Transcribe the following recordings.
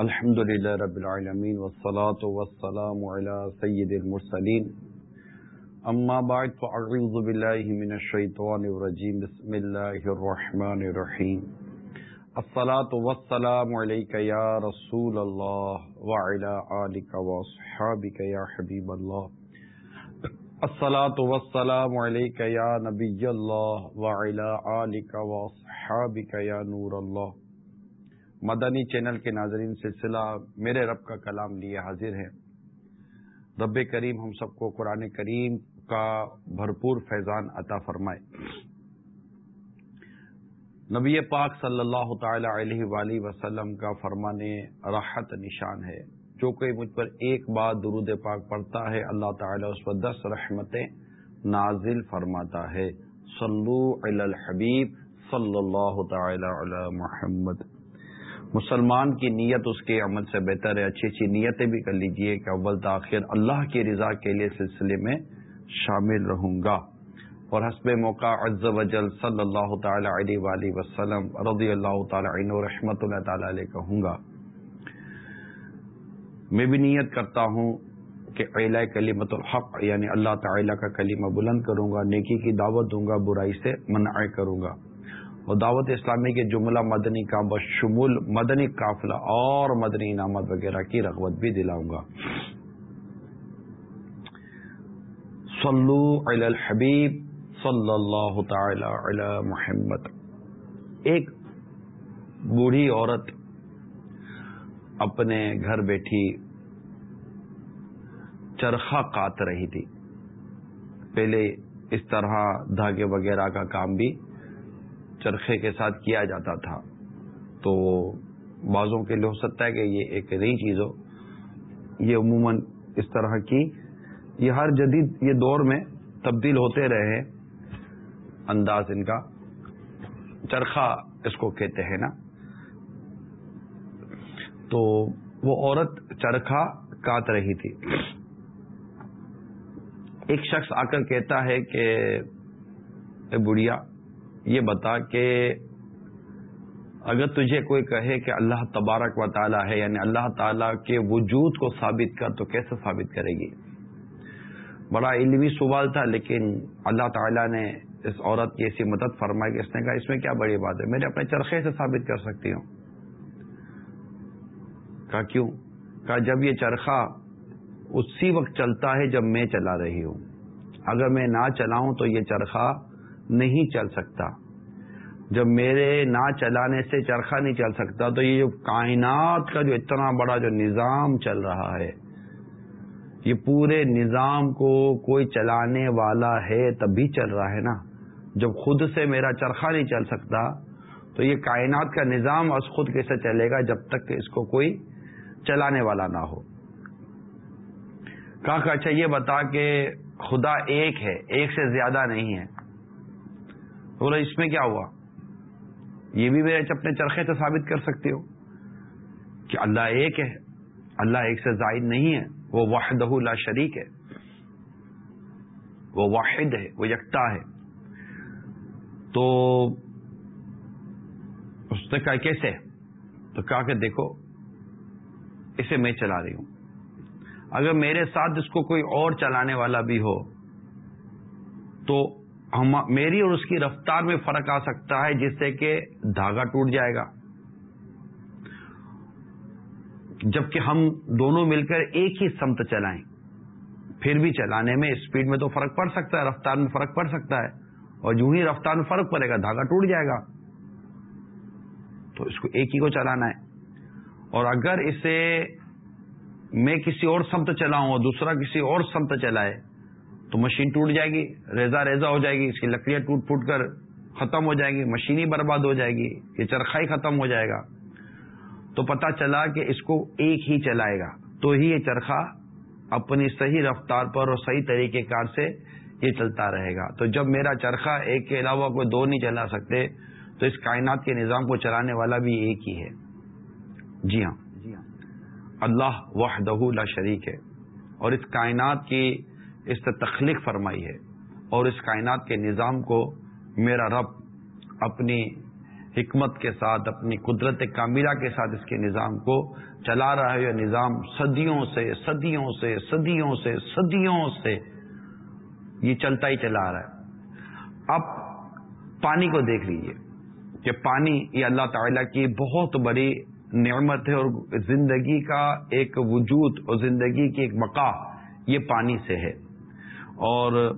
الحمد لله رب العالمين والصلاة والسلام على سيد المرسلين أما بعد فأعوذ بالله من الشيطان الرجيم بسم الله الرحمن الرحيم الصلاة والسلام عليك يا رسول الله وعلى آلك وأصحابك يا حبيب الله الصلاة والسلام عليك يا نبي الله وعلى آلك وأصحابك يا نور الله مدنی چینل کے ناظرین سلسلہ میرے رب کا کلام لیے حاضر ہے رب کریم ہم سب کو قرآن کریم کا بھرپور فیضان عطا فرمائے۔ نبی پاک صلی اللہ تعالی علیہ وآلہ وسلم کا فرمان راحت نشان ہے۔ جو کوئی مجھ پر ایک بار درود پاک پڑھتا ہے، اللہ تعالی اس پر دس رحمتیں نازل فرماتا ہے۔ صلو علی الحبیب صلی اللہ تعالی علی محمد۔ مسلمان کی نیت اس کے عمل سے بہتر ہے۔ اچھی اچھی نیتیں بھی کر لیجیے کہ اول تاخیر اللہ کی رضا کے لیے سلسلے میں شامل رہوں گا۔ اور حسب موقع عز و جل صلی اللہ تعالی علیہ وآلہ وسلم رضی اللہ تعالی عنہ رحمت اللہ تعالی علیہ کہوں گا۔ میں بھی نیت کرتا ہوں کہ اعلی کلیمت الحق یعنی اللہ تعالی کا کلمہ بلند کروں گا، نیکی کی دعوت دوں گا، برائی سے منع کروں گا۔ اور دعوت اسلامی کے جملہ مدنی کا بشمول مدنی قافلہ اور مدنی انعامات وغیرہ کی رغبت بھی دلاؤں گا۔ صلو علی الحبیب صلی اللہ تعالی علی محمد۔ ایک بوڑھی عورت اپنے گھر بیٹھی چرخہ کاٹ رہی تھی۔ پہلے اس طرح دھاگے وغیرہ کا کام بھی چرخے کے ساتھ کیا جاتا تھا، تو بعضوں کے لیے ہو سکتا ہے کہ یہ ایک نئی چیز ہو۔ یہ عموماً اس طرح کی، یہ ہر جدید، یہ دور میں تبدیل ہوتے رہے انداز ان کا۔ چرخا اس کو کہتے ہیں نا۔ تو وہ عورت چرخا کاٹ رہی تھی۔ ایک شخص آ کر کہتا ہے کہ بڑھیا یہ بتا کہ اگر تجھے کوئی کہے کہ اللہ تبارک و تعالی ہے یعنی اللہ تعالی کے وجود کو ثابت کر، تو کیسے ثابت کرے گی؟ بڑا علمی سوال تھا، لیکن اللہ تعالیٰ نے اس عورت کی ایسی مدد فرمائی کہ اس نے کہا، اس میں کیا بڑی بات ہے؟ میرے اپنے چرخے سے ثابت کر سکتی ہوں۔ کہا، کیوں؟ کہا، جب یہ چرخہ اسی وقت چلتا ہے جب میں چلا رہی ہوں۔ اگر میں نہ چلاؤں تو یہ چرخہ نہیں چل سکتا۔ جب میرے نہ چلانے سے چرخا نہیں چل سکتا، تو یہ جو کائنات کا جو اتنا بڑا جو نظام چل رہا ہے، یہ پورے نظام کو کوئی چلانے والا ہے تب بھی چل رہا ہے نا۔ جب خود سے میرا چرخا نہیں چل سکتا، تو یہ کائنات کا نظام از خود کیسے چلے گا جب تک کہ اس کو کوئی چلانے والا نہ ہو۔ کہا کہ اچھا یہ بتا کہ خدا ایک ہے، ایک سے زیادہ نہیں ہے۔ بولا، اس میں کیا ہوا؟ یہ بھی میرے اپنے چرخے سے ثابت کر سکتے ہو کہ اللہ ایک ہے، اللہ ایک سے زائد نہیں ہے، وہ واحد لا شریک ہے۔ وہ واحد ہے، وہ یکتا ہے۔ تو اس نے کہا، کیسے؟ تو کہا کہ دیکھو، اسے میں چلا رہی ہوں۔ اگر میرے ساتھ اس کو کوئی اور چلانے والا بھی ہو، تو میری اور اس کی رفتار میں فرق آ سکتا ہے جس سے کہ دھاگا ٹوٹ جائے گا۔ جبکہ ہم دونوں مل کر ایک ہی سمت چلائیں، پھر بھی چلانے میں اسپیڈ میں تو فرق پڑ سکتا ہے، رفتار میں فرق پڑ سکتا ہے۔ اور جو ہی رفتار میں فرق پڑے گا، دھاگا ٹوٹ جائے گا۔ تو اس کو ایک ہی کو چلانا ہے۔ اور اگر اسے میں کسی اور سمت چلاؤں اور دوسرا کسی اور سمت چلائے تو مشین ٹوٹ جائے گی ریزا ریزا ہو جائے گی اس کی لکڑیاں ٹوٹ پھوٹ کر ختم ہو جائیں گی مشین ہی برباد ہو جائے گی یہ چرخائی ختم ہو جائے گا۔ تو پتا چلا کہ اس کو ایک ہی چلائے گا۔ تو ہی یہ چرخا اپنی صحیح رفتار پر اور صحیح طریقے کار سے یہ چلتا رہے گا۔ تو جب میرا چرخا ایک کے علاوہ کوئی دو نہیں چلا سکتے تو اس کائنات کے نظام کو چلانے والا بھی ایک ہی ہے۔ جی ہاں۔ جی ہاں۔ اللہ وحدہ لا شریک ہے۔ اور اس کائنات کی اس سے تخلیق فرمائی ہے اور اس کائنات کے نظام کو میرا رب اپنی حکمت کے ساتھ، اپنی قدرت کاملہ کے ساتھ اس کے نظام کو چلا رہا ہے۔ یہ نظام صدیوں سے صدیوں سے صدیوں سے صدیوں سے یہ چلتا ہی چلا رہا ہے۔ اب پانی کو دیکھ لیجیے کہ پانی یہ اللہ تعالی کی بہت بڑی نعمت ہے اور زندگی کا ایک وجود اور زندگی کی ایک بقا یہ پانی سے ہے۔ اور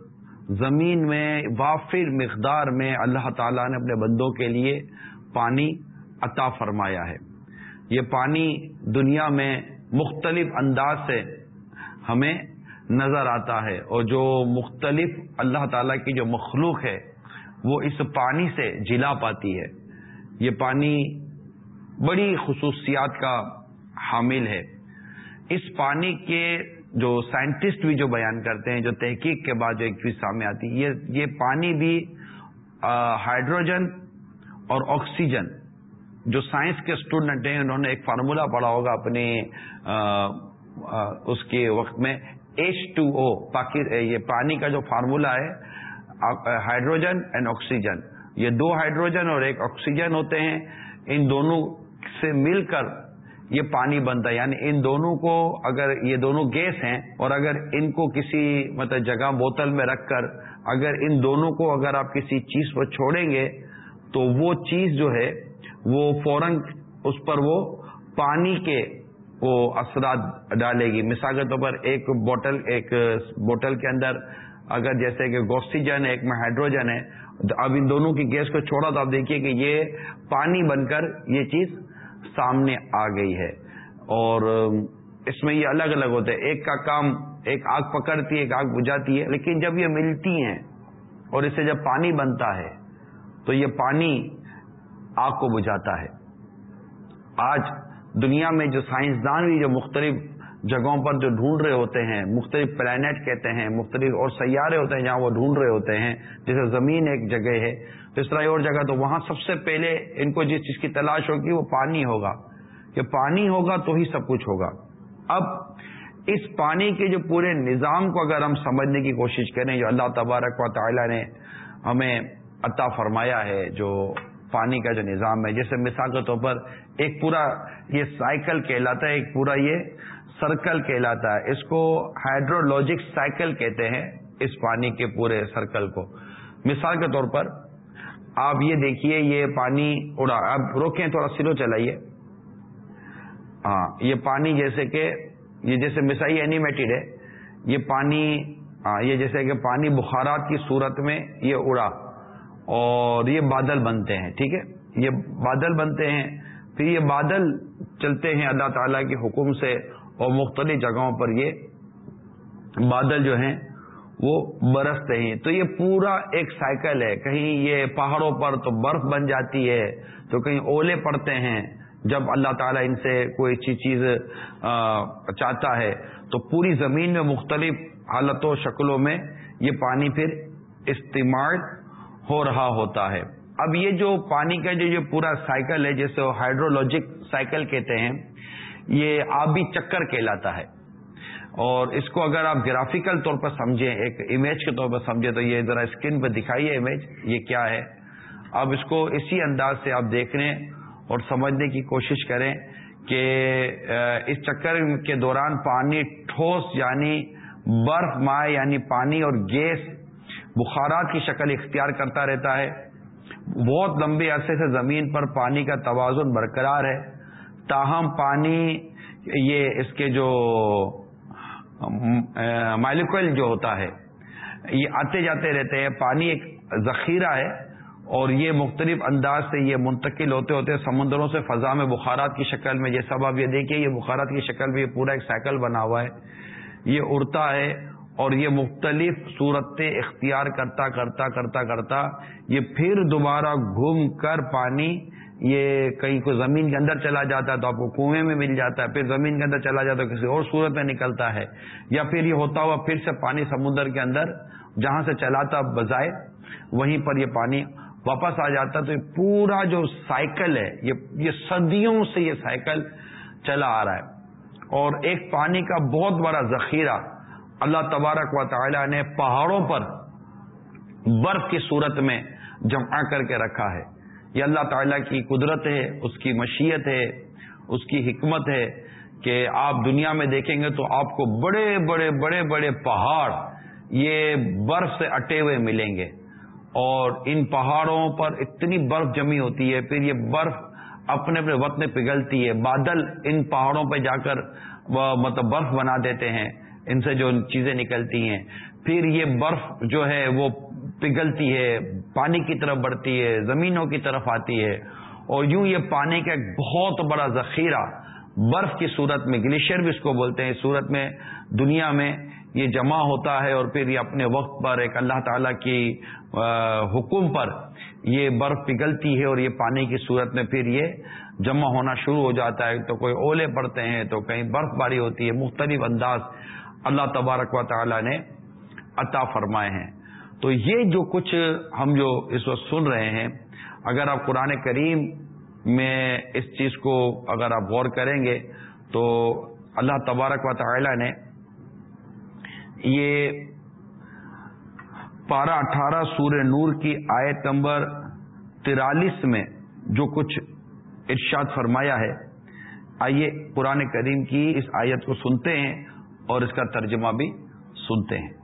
زمین میں وافر مقدار میں اللہ تعالیٰ نے اپنے بندوں کے لیے پانی عطا فرمایا ہے۔ یہ پانی دنیا میں مختلف انداز سے ہمیں نظر آتا ہے اور جو مختلف اللہ تعالیٰ کی جو مخلوق ہے، وہ اس پانی سے جلا پاتی ہے۔ یہ پانی بڑی خصوصیات کا حامل ہے۔ اس پانی کے جو سائنٹسٹ بھی جو بیان کرتے ہیں، جو تحقیق کے بعد جو ایک چیز سامنے آتی ہے یہ پانی بھی ہائیڈروجن اور آکسیجن جو سائنس کے اسٹوڈنٹ ہیں، انہوں نے ایک فارمولا پڑھا ہوگا اپنے اس کے وقت میں ایچ ٹو او یہ پانی کا جو فارمولا ہے ہائیڈروجن اینڈ آکسیجن۔ یہ دو ہائیڈروجن اور ایک آکسیجن ہوتے ہیں۔ ان دونوں سے مل کر یہ پانی بنتا ہے۔ یعنی ان دونوں کو اگر یہ دونوں گیس ہیں اور اگر ان کو کسی مطلب جگہ بوتل میں رکھ کر اگر ان دونوں کو اگر آپ کسی چیز پر چھوڑیں گے تو وہ چیز جو ہے وہ فوراً اس پر وہ پانی کے وہ اثرات ڈالے گی۔ مثال کے طور پر ایک بوٹل ایک بوٹل کے اندر اگر جیسے کہ گوسیجن ہے، ایک میں ہائیڈروجن ہے، اب ان دونوں کی گیس کو چھوڑا تو آپ دیکھیے کہ یہ پانی بن کر یہ چیز سامنے آ گئی ہے۔ اور اس میں یہ الگ الگ ہوتے ہیں۔ ایک کا کام ایک آگ پکڑتی ہے، ایک آگ بجھاتی ہے، لیکن جب یہ ملتی ہیں اور اس سے جب پانی بنتا ہے، تو یہ پانی آگ کو بجھاتا ہے۔ آج دنیا میں جو سائنسدان بھی جو مختلف جگہوں پر جو ڈھونڈ رہے ہوتے ہیں، مختلف پلانٹ کہتے ہیں، مختلف اور سیارے ہوتے ہیں جہاں وہ ڈھونڈ رہے ہوتے ہیں، جیسے زمین ایک جگہ ہے اس طرح اور جگہ، تو وہاں سب سے پہلے ان کو جس چیز کی تلاش ہوگی وہ پانی ہوگا۔ کہ پانی ہوگا تو ہی سب کچھ ہوگا۔ اب اس پانی کے جو پورے نظام کو اگر ہم سمجھنے کی کوشش کریں، جو اللہ تبارک و تعالی نے ہمیں عطا فرمایا ہے، جو پانی کا جو نظام ہے، جیسے مثال کے طور پر ایک پورا یہ سائیکل کہلاتا ہے، ایک پورا یہ سرکل کہلاتا ہے۔ اس کو ہائیڈرولوجک سائیکل کہتے ہیں، اس پانی کے پورے سرکل کو۔ مثال کے طور پر آپ یہ دیکھیے، یہ پانی اڑا، اب روکیں تھوڑا سلو چلائیے۔ ہاں یہ پانی جیسے کہ، یہ جیسے مسائی اینیمیٹڈ ہے، یہ پانی ہاں یہ جیسے کہ پانی بخارات کی صورت میں یہ اڑا اور یہ بادل بنتے ہیں، ٹھیک ہے؟ یہ بادل بنتے ہیں، پھر یہ بادل چلتے ہیں اللہ تعالی کے حکم سے اور مختلف جگہوں پر یہ بادل جو ہیں وہ برستے ہیں۔ تو یہ پورا ایک سائیکل ہے۔ کہیں یہ پہاڑوں پر تو برف بن جاتی ہے، تو کہیں اولے پڑتے ہیں۔ جب اللہ تعالیٰ ان سے کوئی اچھی چیز چاہتا ہے، تو پوری زمین میں مختلف حالتوں، شکلوں میں یہ پانی پھر استعمال ہو رہا ہوتا ہے۔ اب یہ جو پانی کا جو یہ پورا سائیکل ہے، جسے ہائیڈرولوجک سائیکل کہتے ہیں، یہ آبی چکر کہلاتا ہے۔ اور اس کو اگر آپ گرافیکل طور پر سمجھیں، ایک امیج کے طور پر سمجھیں تو یہ ذرا اسکرین پہ دکھائیے امیج یہ کیا ہے؟ اب اس کو اسی انداز سے آپ دیکھنے اور سمجھنے کی کوشش کریں کہ اس چکر کے دوران پانی ٹھوس یعنی برف مائع یعنی پانی اور گیس بخارات کی شکل اختیار کرتا رہتا ہے۔ بہت لمبے عرصے سے زمین پر پانی کا توازن برقرار ہے۔ تاہم پانی، یہ اس کے جو مائلکل جو ہوتا ہے، یہ آتے جاتے رہتے ہیں۔ پانی ایک ذخیرہ ہے اور یہ مختلف انداز سے یہ منتقل ہوتے ہوتے سمندروں سے فضا میں بخارات کی شکل میں، جیسا آپ یہ دیکھیے، یہ بخارات کی شکل میں یہ پورا ایک سائیکل بنا ہوا ہے۔ یہ اڑتا ہے اور یہ مختلف صورتیں اختیار کرتا کرتا کرتا کرتا، یہ پھر دوبارہ گھوم کر پانی یہ کہیں کوئی زمین کے اندر چلا جاتا ہے تو آپ کو کنویں میں مل جاتا ہے، پھر زمین کے اندر چلا جاتا ہے کسی اور صورت میں نکلتا ہے، یا پھر یہ ہوتا ہوا پھر سے پانی سمندر کے اندر جہاں سے چلاتا بجائے وہیں پر یہ پانی واپس آ جاتا تو یہ پورا جو سائیکل ہے یہ صدیوں سے یہ سائیکل چلا آ رہا ہے۔ اور ایک پانی کا بہت بڑا ذخیرہ اللہ تبارک و تعالی نے پہاڑوں پر برف کی صورت میں جمع کر کے رکھا ہے۔ یہ اللہ تعالیٰ کی قدرت ہے، اس کی مشیت ہے، اس کی حکمت ہے کہ آپ دنیا میں دیکھیں گے تو آپ کو بڑے بڑے بڑے بڑے پہاڑ یہ برف سے اٹے ہوئے ملیں گے۔ اور ان پہاڑوں پر اتنی برف جمی ہوتی ہے، پھر یہ برف اپنے اپنے وقت میں پگھلتی ہے۔ بادل ان پہاڑوں پہ جا کر مطلب برف بنا دیتے ہیں، ان سے جو چیزیں نکلتی ہیں۔ پھر یہ برف جو ہے وہ پگھلتی ہے، پانی کی طرف بڑھتی ہے، زمینوں کی طرف آتی ہے۔ اور یوں یہ پانی کا ایک بہت بڑا ذخیرہ برف کی صورت میں گلیشیئر بھی اس کو بولتے ہیں صورت میں دنیا میں یہ جمع ہوتا ہے اور پھر یہ اپنے وقت پر ایک اللہ تعالی کی حکم پر یہ برف پگھلتی ہے اور یہ پانی کی صورت میں پھر یہ جمع ہونا شروع ہو جاتا ہے۔ تو کوئی اولے پڑتے ہیں، تو کہیں برف باری ہوتی ہے، مختلف انداز اللہ تبارک و تعالی نے عطا فرمائے ہیں۔ تو یہ جو کچھ ہم جو اس وقت سن رہے ہیں، اگر آپ قرآن کریم میں اس چیز کو اگر آپ غور کریں گے، تو اللہ تبارک و تعالی نے یہ پارہ اٹھارہ سورہ نور کی آیت نمبر ترالیس میں جو کچھ ارشاد فرمایا ہے، آئیے قرآن کریم کی اس آیت کو سنتے ہیں اور اس کا ترجمہ بھی سنتے ہیں۔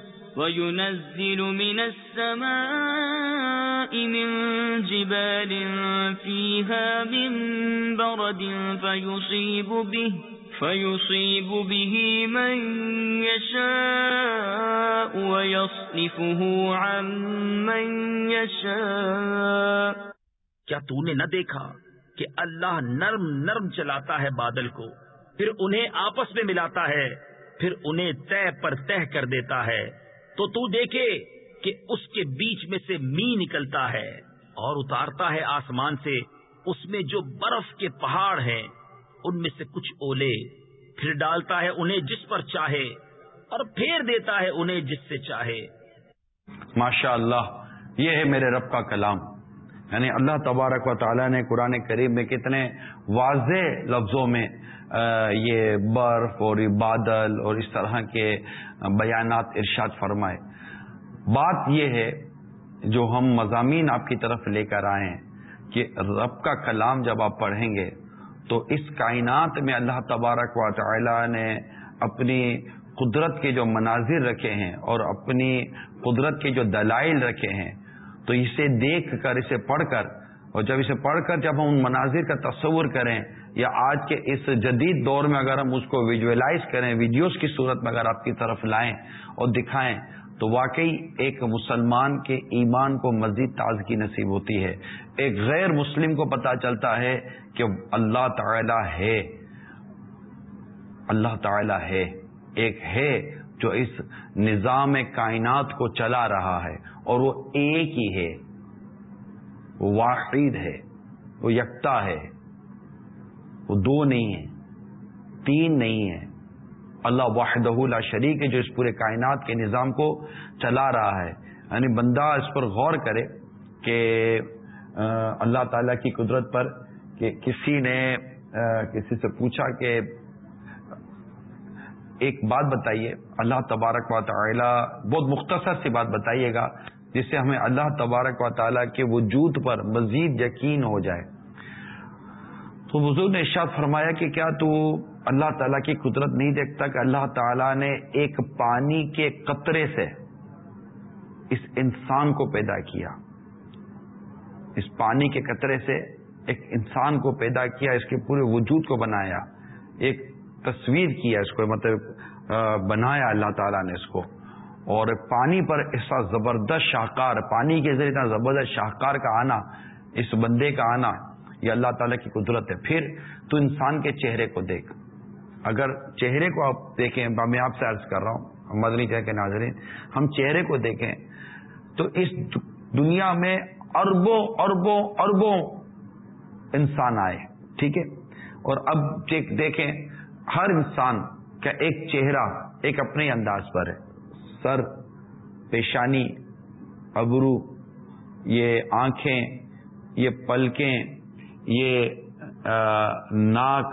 وينزل من السماء من جبال فيها من برد فيصيب به فيصيب به من يشاء ويصرفه عن من يشاء کیا تو نے نہ دیکھا کہ اللہ نرم نرم چلاتا ہے بادل کو پھر انہیں آپس میں ملاتا ہے پھر انہیں طے پر تہ کر دیتا ہے تو تو دیکھے کہ اس کے بیچ میں سے می نکلتا ہے اور اتارتا ہے آسمان سے۔ اس میں جو برف کے پہاڑ ہیں، ان میں سے کچھ اولے۔ پھر ڈالتا ہے انہیں جس پر چاہے اور پھیر دیتا ہے انہیں جس سے چاہے۔ ماشاء اللہ یہ ہے میرے رب کا کلام۔ یعنی اللہ تبارک و تعالیٰ نے قرآن کریم میں کتنے واضح لفظوں میں یہ برف اور یہ بادل اور اس طرح کے بیانات ارشاد فرمائے۔ بات یہ ہے جو ہم مضامین آپ کی طرف لے کر آئے ہیں کہ رب کا کلام جب آپ پڑھیں گے تو اس کائنات میں اللہ تبارک و تعالی نے اپنی قدرت کے جو مناظر رکھے ہیں اور اپنی قدرت کے جو دلائل رکھے ہیں تو اسے دیکھ کر، اسے پڑھ کر اور جب اسے پڑھ کر جب ہم ان مناظر کا تصور کریں یا آج کے اس جدید دور میں اگر ہم اس کو ویژولائز کریں ویڈیوز کی صورت میں اگر آپ کی طرف لائیں اور دکھائیں، تو واقعی ایک مسلمان کے ایمان کو مزید تازگی نصیب ہوتی ہے۔ ایک غیر مسلم کو پتا چلتا ہے کہ اللہ تعالی ہے۔ اللہ تعالی ہے۔ ایک ہے جو اس نظام کائنات کو چلا رہا ہے اور وہ ایک ہی ہے۔ وہ واحد ہے۔ وہ یکتا ہے۔ وہ دو نہیں ہے تین نہیں ہے اللہ واحد لا شریک ہے جو اس پورے کائنات کے نظام کو چلا رہا ہے۔ یعنی بندہ اس پر غور کرے کہ اللہ تعالی کی قدرت پر کہ کسی نے کسی سے پوچھا کہ، ایک بات بتائیے۔ اللہ تبارک و تعالی، بہت مختصر سی بات بتائیے گا، جس سے ہمیں اللہ تبارک و تعالیٰ کے وجود پر مزید یقین ہو جائے۔ تو بزرگ نے ارشاد فرمایا کہ کیا تو اللہ تعالیٰ کی قدرت نہیں دیکھتا کہ اللہ تعالیٰ نے ایک پانی کے قطرے سے اس انسان کو پیدا کیا؟ اس پانی کے قطرے سے ایک انسان کو پیدا کیا، اس کے پورے وجود کو بنایا، ایک تصویر کیا اس کو مطلب بنایا اللہ تعالیٰ نے اس کو۔ اور پانی پر ایسا زبردست شاہکار، پانی کے ذریعے اتنا زبردست شاہکار کا آنا، اس بندے کا آنا یہ اللہ تعالیٰ کی قدرت ہے۔ پھر تو انسان کے چہرے کو دیکھ۔ اگر چہرے کو آپ دیکھیں، میں آپ سے عرض کر رہا ہوں مدنی کہہ کے ناظرین، ہم چہرے کو دیکھیں تو اس دنیا میں اربوں اربوں اربوں انسان آئے، ٹھیک ہے؟ اور اب دیکھیں، ہر انسان کا ایک چہرہ ایک اپنے انداز پر ہے۔ سر، پیشانی، ابرو، یہ آنکھیں، یہ پلکیں یہ ناک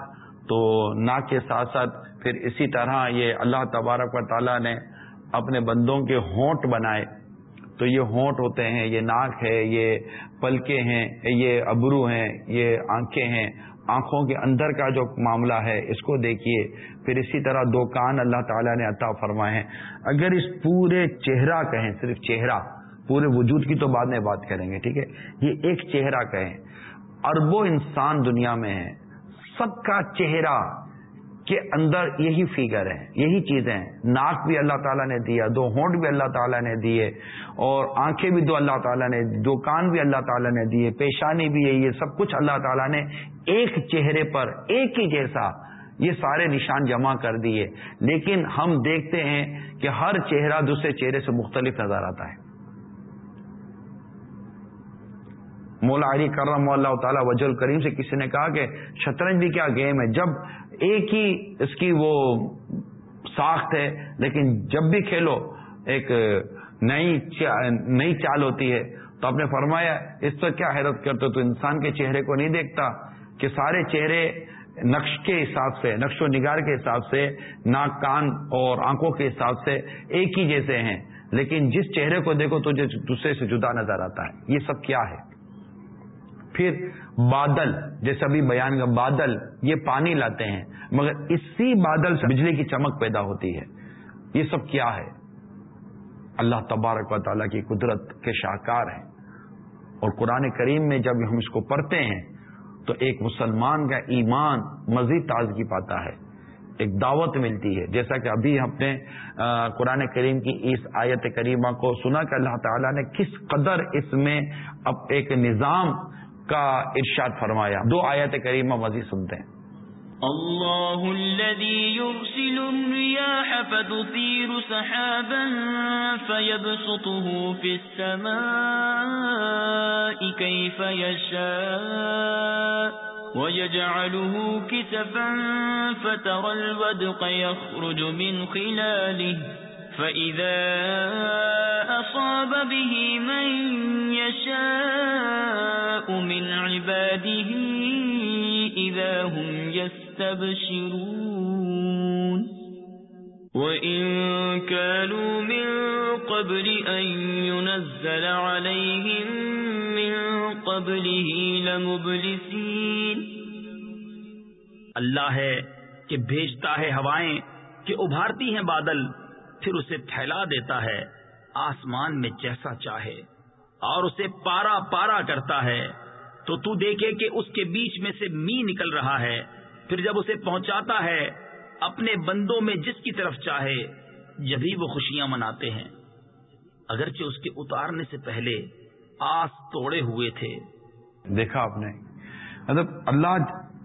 تو ناک کے ساتھ ساتھ پھر اسی طرح یہ اللہ تبارک و تعالیٰ نے اپنے بندوں کے ہونٹ بنائے۔ تو یہ ہونٹ ہوتے ہیں، یہ ناک ہے، یہ پلکے ہیں، یہ ابرو ہیں، یہ آنکھیں ہیں۔ آنکھوں کے اندر کا جو معاملہ ہے، اس کو دیکھیے۔ پھر اسی طرح دو کان اللہ تعالیٰ نے عطا فرمائے ہیں۔ اگر اس پورے چہرہ کہیں، صرف چہرہ، پورے وجود کی تو بعد میں بات کریں گے، ٹھیک ہے؟ یہ ایک چہرہ کہیں۔ اربوں انسان دنیا میں ہیں۔ سب کا چہرہ کے اندر یہی فیگر ہے یہی چیزیں ہیں۔ ناک بھی اللہ تعالیٰ نے دیا دو ہونٹ بھی اللہ تعالیٰ نے دیے، اور آنکھیں بھی دو اللہ تعالیٰ نے دو کان بھی اللہ تعالیٰ نے دیے، پیشانی بھی ہے، یہ سب کچھ اللہ تعالیٰ نے ایک چہرے پر، ایک ہی جیسا یہ سارے نشان جمع کر دیے۔ لیکن ہم دیکھتے ہیں کہ ہر چہرہ دوسرے چہرے سے مختلف نظر آتا ہے۔ مولا علی کرم اللہ تعالیٰ وج کریم سے کسی نے کہا کہ شطرنج بھی کیا گیم ہے۔ جب ایک ہی اس کی وہ ساخت ہے، لیکن جب بھی کھیلو، ایک نئی نئی چال ہوتی ہے۔ تو آپ نے فرمایا، اس پر کیا حیرت کرتے تو انسان کے چہرے کو نہیں دیکھتا کہ سارے چہرے نقش کے حساب سے، نقش و نگار کے حساب سے، ناک، کان اور آنکھوں کے حساب سے ایک ہی جیسے ہیں۔ لیکن جس چہرے کو دیکھو تو دوسرے سے جدا نظر آتا ہے۔ یہ سب کیا ہے؟ پھر بادل جیسا بھی بیان کا بادل، یہ پانی لاتے ہیں، مگر اسی بادل سے بجلی کی چمک پیدا ہوتی ہے۔ یہ سب کیا ہے؟ اللہ تبارک و تعالیٰ کی قدرت کے شاہکار ہیں۔ اور قرآن کریم میں جب ہم اس کو پڑھتے ہیں، تو ایک مسلمان کا ایمان مزید تازگی پاتا ہے، ایک دعوت ملتی ہے۔ جیسا کہ ابھی ہم نے قرآن کریم کی اس آیت کریمہ کو سنا کہ اللہ تعالیٰ نے کس قدر اس میں اب ایک نظام کا ارشاد فرمایا۔ دو آیت کریمہ مزید سنتے ہیں۔ الله الذي يرسل الرياح فتثير سحابا فيبسطه في السماء كيف يشاء ويجعله كسفا فترى الودق يخرج من خلاله فإذا أصاب به من يشاء من عباده إذا هم يستبشرون وإن كانوا من قبل أن ينزل عليهم من قبله لمبلسين اللہ ہے کہ بھیجتا ہے ہوائیں کہ ابھارتی ہیں بادل پھر اسے پھیلا دیتا ہے، آسمان میں جیسا چاہے، اور اسے پارا پارا کرتا ہے۔ تو تو دیکھے کہ اس کے بیچ میں سے می نکل رہا ہے۔ پھر جب اسے پہنچاتا ہے، اپنے بندوں میں جس کی طرف چاہے جبھی وہ خوشیاں مناتے ہیں۔ اگرچہ اس کے اتارنے سے پہلے آس توڑے ہوئے تھے۔ دیکھا آپ نے۔ مطلب اللہ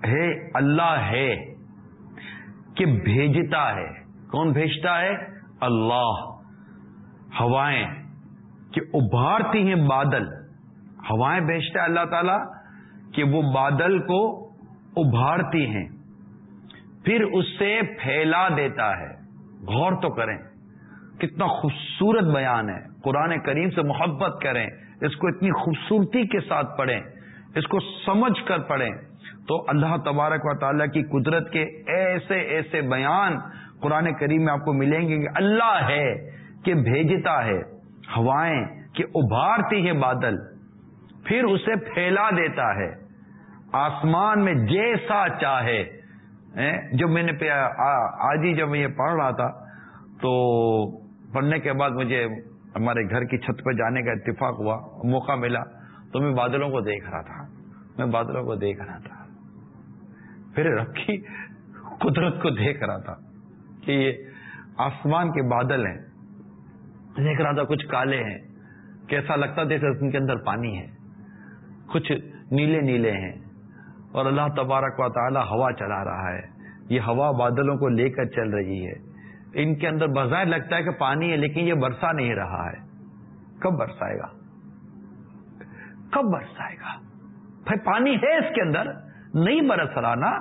ہے اللہ ہے، کہ بھیجتا ہے۔ کون بھیجتا ہے؟ اللہ ہوائیں کہ ابھارتی ہیں بادل۔ ہوائیں بھیجتا ہے اللہ تعالی کہ وہ بادل کو ابھارتی ہیں۔ پھر اس سے پھیلا دیتا ہے۔ غور تو کریں۔ کتنا خوبصورت بیان ہے۔ قرآن کریم سے محبت کریں۔ اس کو اتنی خوبصورتی کے ساتھ پڑھیں۔ اس کو سمجھ کر پڑھیں۔ تو اللہ تبارک و تعالیٰ کی قدرت کے ایسے ایسے بیان قرآن کریم میں آپ کو ملیں گے کہ اللہ ہے کہ بھیجتا ہے، ہوائیں کہ ابھارتی ہے بادل، پھر اسے پھیلا دیتا ہے۔ آسمان میں جیسا چاہے۔ جب میں نے آج ہی جب میں یہ پڑھ رہا تھا، تو پڑھنے کے بعد مجھے ہمارے گھر کی چھت پہ جانے کا اتفاق ہوا، موقع ملا، تو میں بادلوں کو دیکھ رہا تھا۔ میں بادلوں کو دیکھ رہا تھا۔ پھر رکھی، قدرت کو دیکھ رہا تھا۔ کہ یہ آسمان کے بادل ہیں دیکھ رہا تھا کچھ کالے ہیں، کیسا لگتا جیسے ان کے اندر پانی ہے، کچھ نیلے نیلے ہیں، اور اللہ تبارک و تعالی ہوا چلا رہا ہے، یہ ہوا بادلوں کو لے کر چل رہی ہے۔ ان کے اندر بظاہر لگتا ہے کہ پانی ہے، لیکن یہ برسا نہیں رہا ہے۔ کب برسائے گا؟ کب برسائے گا؟ بھائی پانی ہے اس کے اندر، نہیں برس رہا نا۔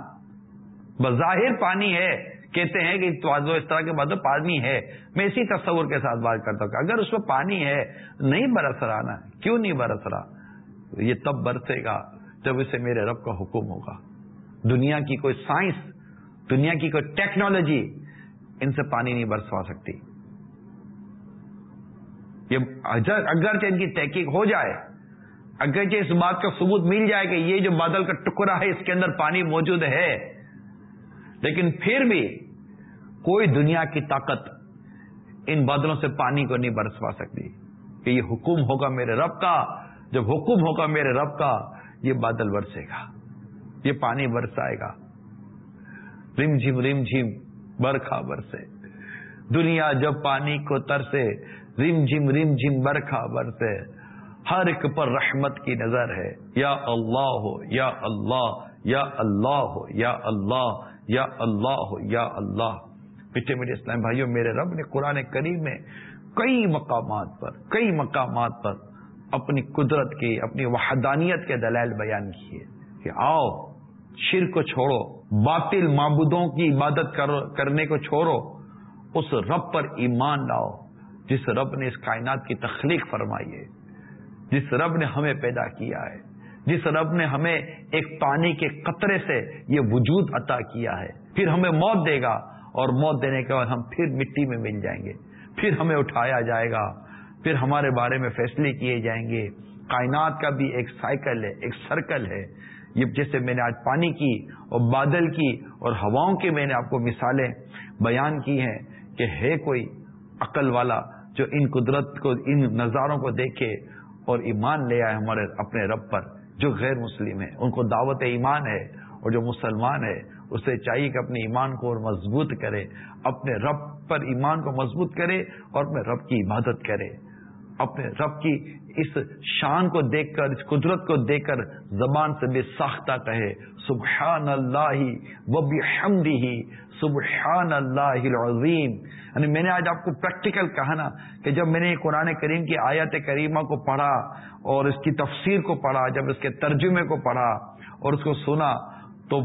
بظاہر پانی ہے۔ کہتے ہیں کہ اس طرح کے بادل پانی ہے۔ میں اسی تصور کے ساتھ بات کرتا ہوں کہ اگر اس میں پانی ہے، نہیں برس رہا نا، کیوں نہیں برس رہا؟ یہ تب برسے گا جب اسے میرے رب کا حکم ہوگا۔ دنیا کی کوئی سائنس، دنیا کی کوئی ٹیکنالوجی ان سے پانی نہیں برسوا سکتی۔ یہ اگرچہ ان کی تحقیق ہو جائے، اگرچہ اس بات کا ثبوت مل جائے کہ یہ جو بادل کا ٹکڑا ہے، اس کے اندر پانی موجود ہے، لیکن پھر بھی کوئی دنیا کی طاقت ان بادلوں سے پانی کو نہیں برسوا سکتی کہ یہ حکم ہوگا میرے رب کا، جب حکم ہوگا میرے رب کا، یہ بادل برسے گا، یہ پانی برسائے گا۔ رم جھم رم جھم، برکھا برسے۔ دنیا جب پانی کو ترسے، رم جھم رم جھم، برکھا برسے۔ ہر ایک پر رحمت کی نظر ہے۔ یا اللہ ہو یا اللہ یا اللہ ہو یا اللہ یا اللہ ہو یا اللہ۔ پیچھے میرے اسلام بھائیوں میرے رب نے قرآن کریم میں کئی مقامات پر، کئی مقامات پر اپنی قدرت کی، اپنی وحدانیت کے دلائل بیان کیے کہ آؤ شر کو چھوڑو، باطل معبودوں کی عبادت کرنے کو چھوڑو، اس رب پر ایمان لاؤ، جس رب نے اس کائنات کی تخلیق فرمائی ہے، جس رب نے ہمیں پیدا کیا ہے، جس رب نے ہمیں ایک پانی کے قطرے سے یہ وجود عطا کیا ہے، پھر ہمیں موت دے گا اور موت دینے کے بعد ہم پھر مٹی میں مل جائیں گے۔ پھر ہمیں اٹھایا جائے گا۔ پھر ہمارے بارے میں فیصلے کیے جائیں گے۔ کائنات کا بھی ایک سائیکل ہے، ایک سرکل ہے۔ یہ جیسے میں نے آج پانی کی اور بادل کی اور ہواؤں کی میں نے آپ کو مثالیں بیان کی ہیں کہ ہے کوئی عقل والا جو ان قدرت کو، ان نظاروں کو دیکھے اور ایمان لے آئے ہمارے، اپنے رب پر، جو غیر مسلم ہے۔ ان کو دعوت ایمان ہے اور جو مسلمان ہے اسے چاہیے کہ اپنے ایمان کو اور مضبوط کرے، اپنے رب پر ایمان کو مضبوط کرے اور اپنے رب کی عبادت کرے۔ اپنے رب کی اس شان کو دیکھ کر، اس قدرت کو دیکھ کر زبان سے بے ساختہ کہے سبحان اللہ و ہی سبحان اللہ العظیم. یعنی میں نے آج آپ کو پریکٹیکل کہا نا کہ جب میں نے قرآن کریم کی آیت کریمہ کو پڑھا اور اس کی تفسیر کو پڑھا، جب اس کے ترجمے کو پڑھا اور اس کو سنا تو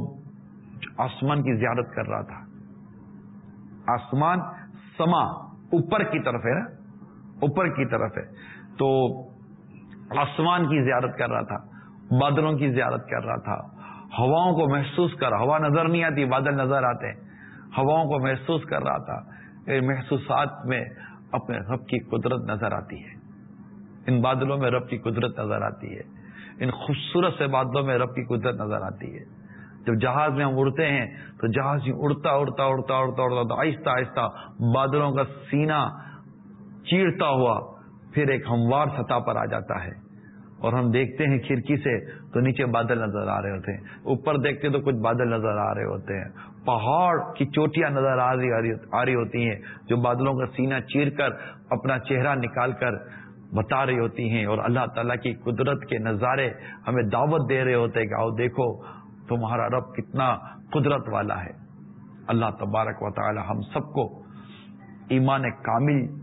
آسمان کی زیارت کر رہا تھا۔ آسمان سما اوپر کی طرف ہے نا؟ اوپر کی طرف ہے۔ تو آسمان کی زیارت کر رہا تھا، بادلوں کی زیارت کر رہا تھا۔ ہواؤں کو محسوس کر، ہوا نظر نہیں آتی، بادل نظر آتے۔ ہواؤں کو محسوس کر رہا تھا۔ محسوسات میں اپنے رب کی قدرت نظر آتی ہے۔ ان بادلوں میں رب کی قدرت نظر آتی ہے۔ ان خوبصورت سے بادلوں میں رب کی قدرت نظر آتی ہے۔ جب جہاز میں ہم اڑتے ہیں تو جہاز اڑتا اڑتا اڑتا اڑتا اڑتا تو آہستہ آہستہ بادلوں کا سینہ چیرتا ہوا پھر ایک ہموار سطح پر آ جاتا ہے اور ہم دیکھتے ہیں کھڑکی سے تو نیچے بادل نظر آ رہے ہوتے ہیں، اوپر دیکھتے تو کچھ بادل نظر آ رہے ہوتے ہیں۔ پہاڑ کی چوٹیاں نظر آ رہی ہوتی ہیں، جو بادلوں کا سینہ چیر کر اپنا چہرہ نکال کر بتا رہی ہوتی ہیں اور اللہ تعالیٰ کی قدرت کے نظارے ہمیں دعوت دے رہے ہوتے ہیں کہ آؤ دیکھو تمہارا رب کتنا قدرت والا ہے۔ اللہ تبارک و تعالی ہم سب کو ایمان کامل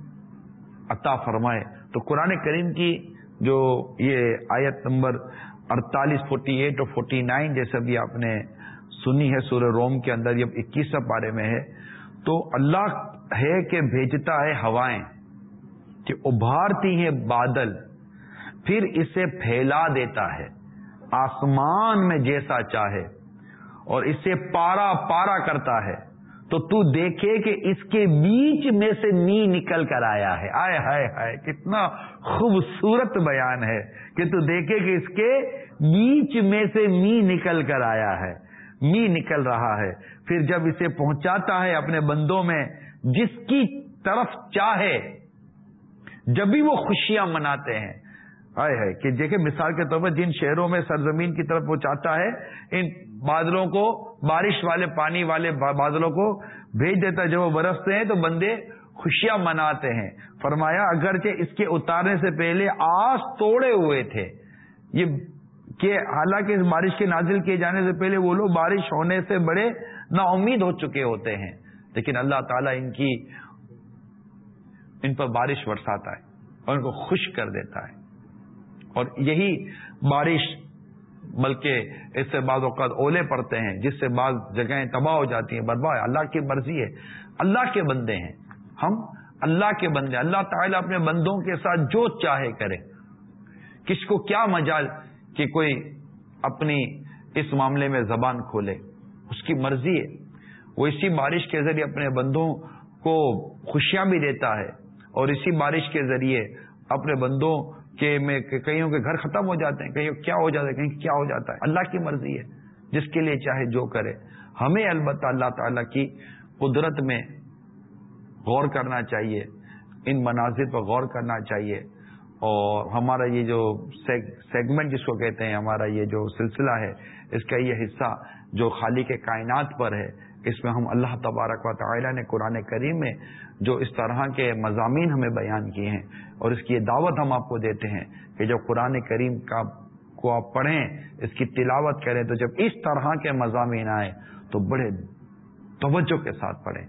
عطا فرمائے۔ تو قرآن کریم کی جو یہ آیت نمبر اڑتالیس فورٹی ایٹ اور فورٹی نائن جیسے بھی آپ نے سنی ہے سورہ روم کے اندر، یہ اکیسویں پارے میں ہے۔ تو اللہ ہے کہ بھیجتا ہے ہوائیں، کہ ابھارتی ہیں بادل، پھر اسے پھیلا دیتا ہے۔ آسمان میں جیسا چاہے اور اسے پارا پارا کرتا ہے، تو تو دیکھے کہ اس کے بیچ میں سے می نکل کر آیا ہے۔ آئے ہائے ہائے کتنا خوبصورت بیان ہے کہ تو دیکھے کہ اس کے بیچ میں سے می نکل کر آیا ہے۔ می نکل رہا ہے۔ پھر جب اسے پہنچاتا ہے اپنے بندوں میں، جس کی طرف چاہے، جب بھی وہ خوشیاں مناتے ہیں آئے ہے کہ دیکھیں مثال کے طور پر جن شہروں میں سرزمین کی طرف وہ چاہتا ہے، ان بادلوں کو، بارش والے، پانی والے بادلوں کو بھیج دیتا ہے۔ جب وہ برستے ہیں تو بندے خوشیاں مناتے ہیں۔ فرمایا، اگرچہ اس کے اتارنے سے پہلے آس توڑے ہوئے تھے۔ یہ کہ حالانکہ اس بارش کے نازل کیے جانے سے پہلے وہ لوگ بارش ہونے سے بڑے نا امید ہو چکے ہوتے ہیں۔ لیکن اللہ تعالیٰ ان کی، ان پر بارش برساتا ہے اور ان کو خوش کر دیتا ہے۔ اور یہی بارش بلکہ اس سے بعض اوقات اولے پڑتے ہیں، جس سے بعض جگہیں تباہ ہو جاتی ہیں، برباد، اللہ کی مرضی ہے۔ اللہ کے بندے ہیں۔ ہم اللہ کے بندے اللہ تعالیٰ اپنے بندوں کے ساتھ جو چاہے کرے۔ کس کو کیا مجال کہ کوئی اپنی اس معاملے میں زبان کھولے؟ اس کی مرضی ہے۔ وہ اسی بارش کے ذریعے اپنے بندوں کو خوشیاں بھی دیتا ہے اور اسی بارش کے ذریعے اپنے بندوں کے میں کئیوں کے گھر ختم ہو جاتے ہیں کہیں کیا ہو جاتا ہے کہیں کیا ہو جاتا ہے؟ اللہ کی مرضی ہے، جس کے لیے چاہے جو کرے۔ ہمیں البتہ اللہ تعالی کی قدرت میں غور کرنا چاہیے، ان مناظر پر غور کرنا چاہیے۔ اور ہمارا یہ جو سیگمنٹ جس کو کہتے ہیں، ہمارا یہ جو سلسلہ ہے، اس کا یہ حصہ جو خالی کے کائنات پر ہے اس میں ہم اللہ تبارک و تعالیٰ نے قرآن کریم میں جو اس طرح کے مضامین ہمیں بیان کیے ہیں اور اس کی یہ دعوت ہم آپ کو دیتے ہیں کہ جب قرآن کریم کا کو آپ پڑھیں، اس کی تلاوت کریں، تو جب اس طرح کے مضامین آئے تو بڑے توجہ کے ساتھ پڑھیں۔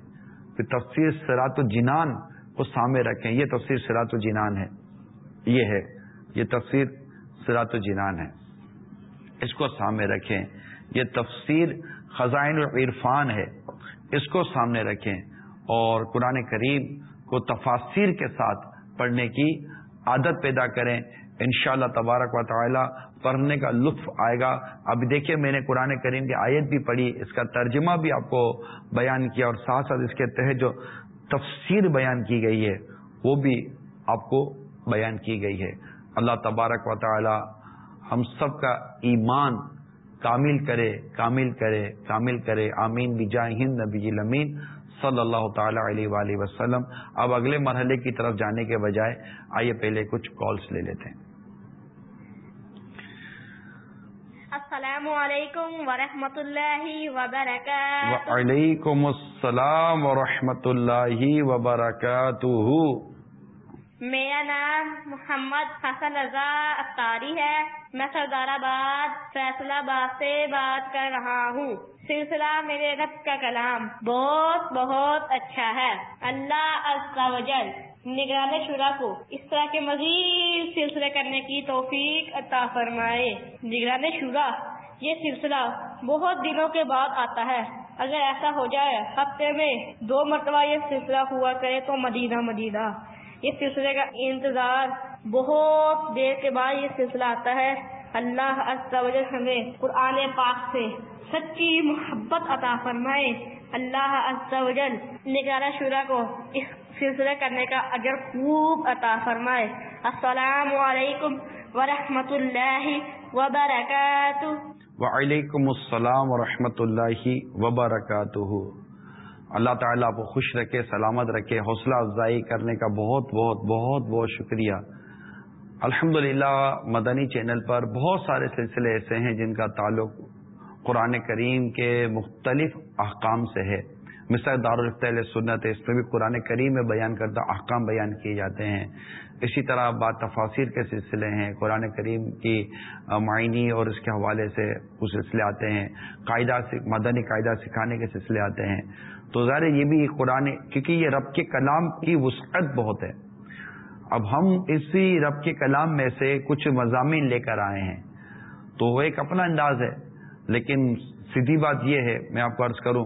پھر تفسیر سرات الجنان کو سامنے رکھیں۔ یہ تفسیر سرات الجنان ہے۔ یہ ہے، یہ تفسیر سرات الجنان ہے۔ اس کو سامنے رکھیں۔ یہ تفسیر خزائن العرفان ہے، اس کو سامنے رکھیں اور قرآن کریم کو تفاصیر کے ساتھ پڑھنے کی عادت پیدا کریں۔ انشاءاللہ تبارک و تعالی پڑھنے کا لطف آئے گا۔ اب دیکھیے میں نے قرآن کریم کی آیت بھی پڑھی، اس کا ترجمہ بھی آپ کو بیان کیا اور ساتھ ساتھ اس کے تحت جو تفسیر بیان کی گئی ہے، وہ بھی آپ کو بیان کی گئی ہے۔ اللہ تبارک و تعالی ہم سب کا ایمان کامل کرے کامل کرے کامل کرے. آمین. بھی جائے ہند نبی لمین. صلی اللہ تعالی علیہ وآلہ وسلم. اب اگلے مرحلے کی طرف جانے کے بجائے آئیے پہلے کچھ کالز لے لیتے ہیں. السلام علیکم ورحمۃ اللہ وبرکاتہ. وعلیکم السلام ورحمۃ اللہ وبرکاتہ. میرا نام محمد حسن رضا اختاری ہے۔ میں سردار آباد فیصلہ آباد سے بات کر رہا ہوں۔ سلسلہ میرے رب کا کلام بہت بہت اچھا ہے۔ اللہ وجل نگران شورا کو اس طرح کے مزید سلسلے کرنے کی توفیق عطا فرمائے۔ نگران شورا، یہ سلسلہ بہت دنوں کے بعد آتا ہے۔ اگر ایسا ہو جائے، ہفتے میں دو مرتبہ یہ سلسلہ ہوا کرے تو مدینہ مدینہ۔ اس سلسلے کا انتظار بہت دیر کے بعد یہ سلسلہ آتا ہے۔ اللہ ہمیں قرآن پاک سے سچی محبت عطا فرمائے۔ اللہ نگارہ شورا کو اس سلسلے کرنے کا اجر خوب عطا فرمائے۔ السلام علیکم ورحمۃ اللہ وبرکاتہ۔ وعلیکم السلام ورحمۃ اللہ وبرکاتہ۔ اللہ تعالیٰ آپ کو خوش رکھے، سلامت رکھے، حوصلہ افزائی کرنے کا بہت بہت بہت بہت شکریہ۔ الحمد مدنی چینل پر بہت سارے سلسلے ایسے ہیں جن کا تعلق قرآن کریم کے مختلف احکام سے ہے۔ مثال دارالفتل سنت ہے، اس میں بھی قرآن کریم میں بیان کردہ احکام بیان کیے جاتے ہیں۔ اسی طرح بات تفاصیر کے سلسلے ہیں، قرآن کریم کی معنی اور اس کے حوالے سے وہ سلسلے آتے ہیں۔ قاعدہ مدنی قاعدہ سکھانے کے سلسلے آتے ہیں۔ تو ظاہر یہ بھی قرآن کیونکہ یہ رب کے کلام کی وسعت بہت ہے۔ اب ہم اسی رب کے کلام میں سے کچھ مضامین لے کر آئے ہیں۔ تو وہ ایک اپنا انداز ہے، لیکن سیدھی بات یہ ہے، میں آپ کو عرض کروں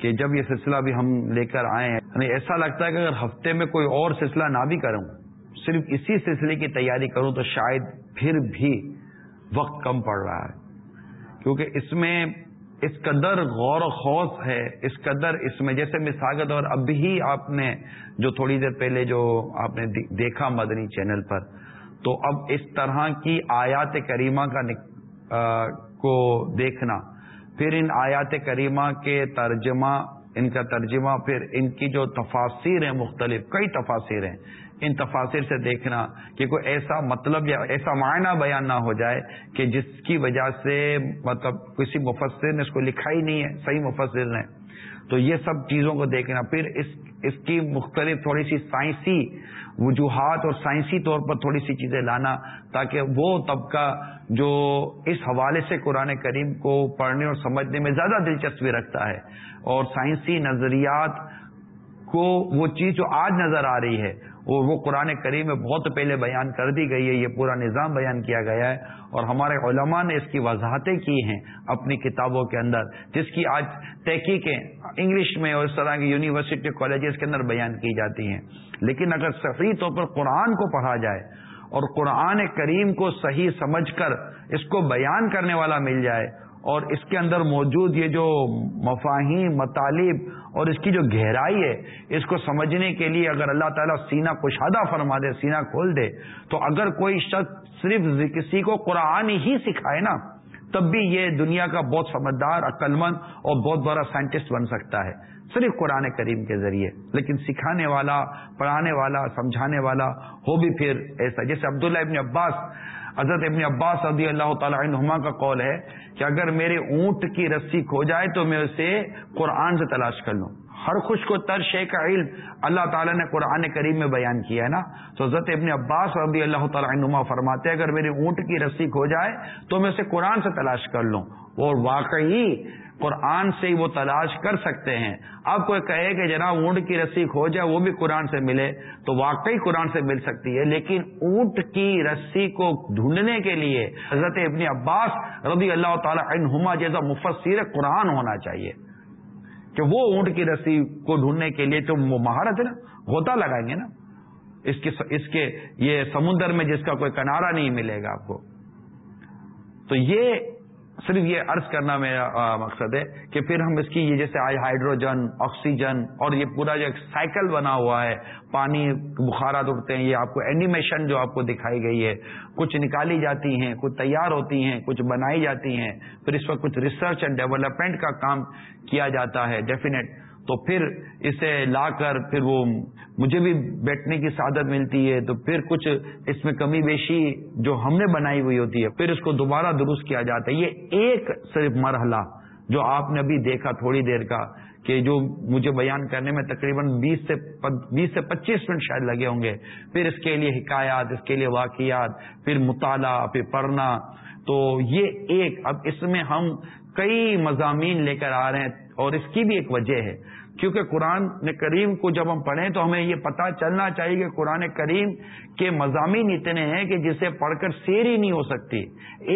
کہ جب یہ سلسلہ بھی ہم لے کر آئے ہیں یعنی ایسا لگتا ہے کہ اگر ہفتے میں کوئی اور سلسلہ نہ بھی کروں، صرف اسی سلسلے کی تیاری کروں، تو شاید پھر بھی وقت کم پڑ رہا ہے۔ کیونکہ اس میں اس قدر غور و خوص ہے، اس قدر اس میں، جیسے مثال کے طور اب بھی آپ نے جو تھوڑی دیر پہلے جو آپ نے دیکھا مدنی چینل پر، تو اب اس طرح کی آیات کریمہ کا کو دیکھنا، پھر ان آیات کریمہ کے ترجمہ، ان کا ترجمہ، پھر ان کی جو تفاصیر ہیں مختلف، کئی تفاصیر ہیں ان تفاصر سے دیکھنا کہ کوئی ایسا مطلب یا ایسا معنی بیان نہ ہو جائے کہ جس کی وجہ سے مطلب کسی مفسر نے اس کو لکھا ہی نہیں ہے، صحیح مفسر نے۔ تو یہ سب چیزوں کو دیکھنا۔ پھر اس اس کی مختلف تھوڑی سی سائنسی وجوہات اور سائنسی طور پر تھوڑی سی چیزیں لانا تاکہ وہ طبقہ جو اس حوالے سے قرآن کریم کو پڑھنے اور سمجھنے میں زیادہ دلچسپی رکھتا ہے اور سائنسی نظریات کو وہ چیز جو آج نظر آ رہی ہے اور وہ قرآن کریم میں بہت پہلے بیان کر دی گئی ہے، یہ پورا نظام بیان کیا گیا ہے۔ اور ہمارے علماء نے اس کی وضاحتیں کی ہیں اپنی کتابوں کے اندر، جس کی آج تحقیقیں انگلش میں اور اس طرح کی یونیورسٹی کالجز کے اندر بیان کی جاتی ہیں۔ لیکن اگر صحیح طور پر قرآن کو پڑھا جائے اور قرآن کریم کو صحیح سمجھ کر اس کو بیان کرنے والا مل جائے اور اس کے اندر موجود یہ جو مفاہیم، مطالب اور اس کی جو گہرائی ہے، اس کو سمجھنے کے لیے اگر اللہ تعالیٰ سینہ کشادہ فرما دے، سینہ کھول دے، تو اگر کوئی شخص صرف کسی کو قرآن ہی سکھائے نا، تب بھی یہ دنیا کا بہت سمجھدار عقل مند اور بہت بڑا سائنٹسٹ بن سکتا ہے۔ صرف قرآن کریم کے ذریعے۔ لیکن سکھانے والا، پڑھانے والا، سمجھانے والا ہو بھی پھر ایسا۔ جیسے عبداللہ ابن عباس حضرت ابن عباس رضی اللہ تعالی عنہما کا قول ہے کہ اگر میرے اونٹ کی رسی کھو جائے تو میں اسے قرآن سے تلاش کر لوں۔ ہر خوش کو تر شے کا علم اللہ تعالیٰ نے قرآن کریم میں بیان کیا ہے نا؟ تو حضرت ابن عباس رضی اللہ تعالیٰ عنما فرماتے اگر میرے اونٹ کی رسی کھو جائے تو میں اسے قرآن سے تلاش کر لوں۔ اور واقعی قرآن سے ہی وہ تلاش کر سکتے ہیں۔ اب کوئی کہے کہ جناب اونٹ کی رسی کھو جائے، وہ بھی قرآن سے ملے تو واقعی قرآن سے مل سکتی ہے۔ لیکن اونٹ کی رسی کو ڈھونڈنے کے لیے حضرت ابن عباس رضی اللہ تعالی عنہما جیسا مفسر قرآن ہونا چاہیے۔ کہ وہ اونٹ کی رسی کو ڈھونڈنے کے لیے تو وہ مہارت ہے نا غوطہ لگائیں گے نا۔ اس کے اس کے یہ سمندر میں جس کا کوئی کنارا نہیں ملے گا آپ کو۔ تو یہ صرف یہ عرض کرنا میرا مقصد ہے کہ پھر ہم اس کی یہ جیسے آج ہائیڈروجن، آکسیجن اور یہ پورا جو ایک سائیکل بنا ہوا ہے، پانی، بخارات اٹھتے ہیں، یہ آپ کو اینیمیشن جو آپ کو دکھائی گئی ہے، کچھ نکالی جاتی ہیں، کچھ تیار ہوتی ہیں، کچھ بنائی جاتی ہیں، پھر اس وقت کچھ ریسرچ اینڈ ڈیولپمنٹ کا کام کیا جاتا ہے ڈیفینیٹ تو پھر اسے لا کر پھر وہ مجھے بھی بیٹھنے کی سعادت ملتی ہے، تو پھر کچھ اس میں کمی بیشی جو ہم نے بنائی ہوئی ہوتی ہے، پھر اس کو دوبارہ درست کیا جاتا ہے۔ یہ ایک صرف مرحلہ جو آپ نے ابھی دیکھا تھوڑی دیر کا کہ جو مجھے بیان کرنے میں تقریباً بیس سے بیس سے پچیس منٹ شاید لگے ہوں گے۔ پھر اس کے لیے حکایات، اس کے لیے واقعات، پھر مطالعہ، پھر پڑھنا۔ تو یہ ایک، اب اس میں ہم کئی مضامین لے کر آ رہے ہیں۔ اور اس کی بھی ایک وجہ ہے۔ کیونکہ قرآن کریم کو جب ہم پڑھیں تو ہمیں یہ پتا چلنا چاہیے کہ قرآن کریم کے مضامین اتنے ہیں کہ جسے پڑھ کر سیر ہی نہیں ہو سکتی۔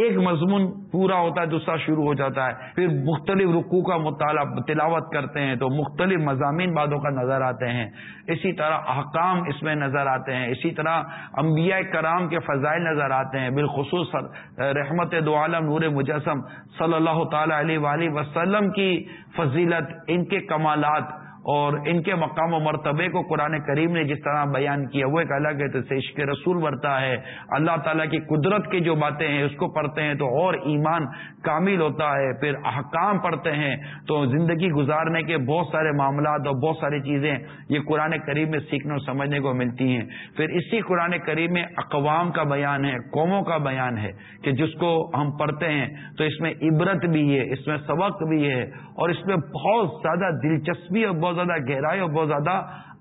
ایک مضمون پورا ہوتا ہے، دوسرا شروع ہو جاتا ہے۔ پھر مختلف رقو کا مطالعہ، تلاوت کرتے ہیں تو مختلف مضامین بادوں کا نظر آتے ہیں۔ اسی طرح احکام اس میں نظر آتے ہیں۔ اسی طرح انبیاء کرام کے فضائل نظر آتے ہیں۔ بالخصوص رحمت دو عالم نور مجسم صلی اللہ تعالی علیہ وسلم کی فضیلت ان کے کمالات اور ان کے مقام و مرتبے کو قرآن کریم نے جس طرح بیان کیا، وہ ایک الگ ہے، تو عشق رسول برتا ہے۔ اللہ تعالیٰ کی قدرت کی جو باتیں ہیں، اس کو پڑھتے ہیں تو اور ایمان کامل ہوتا ہے۔ پھر احکام پڑھتے ہیں تو زندگی گزارنے کے بہت سارے معاملات اور بہت ساری چیزیں یہ قرآن کریم میں سیکھنے اور سمجھنے کو ملتی ہیں۔ پھر اسی قرآن کریم میں اقوام کا بیان ہے، قوموں کا بیان ہے کہ جس کو ہم پڑھتے ہیں، تو اس میں عبرت بھی ہے، اس میں سبق بھی ہے اور اس میں بہت زیادہ دلچسپی اور بہت زیادہ گہرائی اور بہت زیادہ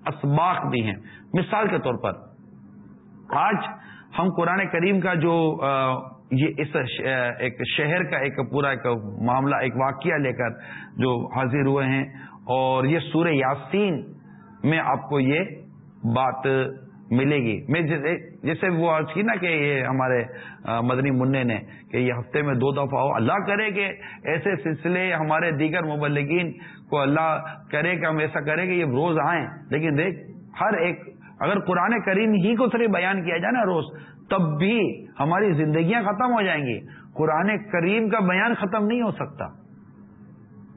اسباق بھی ہیں۔ مثال کے طور پر، آج ہم قرآن کریم کا جو یہ اس ایک شہر کا ایک پورا ایک معاملہ، ایک واقعہ لے کر جو حاضر ہوئے ہیں، اور یہ سورہ یاسین میں آپ کو یہ بات ملے گی۔ میں جیسے وہ آج کی نا کہ یہ ہمارے مدنی منع نے کہ یہ ہفتے میں دو دفعہ ہو، اللہ کرے کہ ایسے سلسلے ہمارے دیگر مبلگین کو اللہ کرے کہ ہم ایسا کریں کہ یہ روز آئیں۔ لیکن دیکھ، ہر ایک، اگر قرآن کریم ہی کو صرف بیان کیا جائے نا روز، تب بھی ہماری زندگیاں ختم ہو جائیں گی۔ قرآن کریم کا بیان ختم نہیں ہو سکتا۔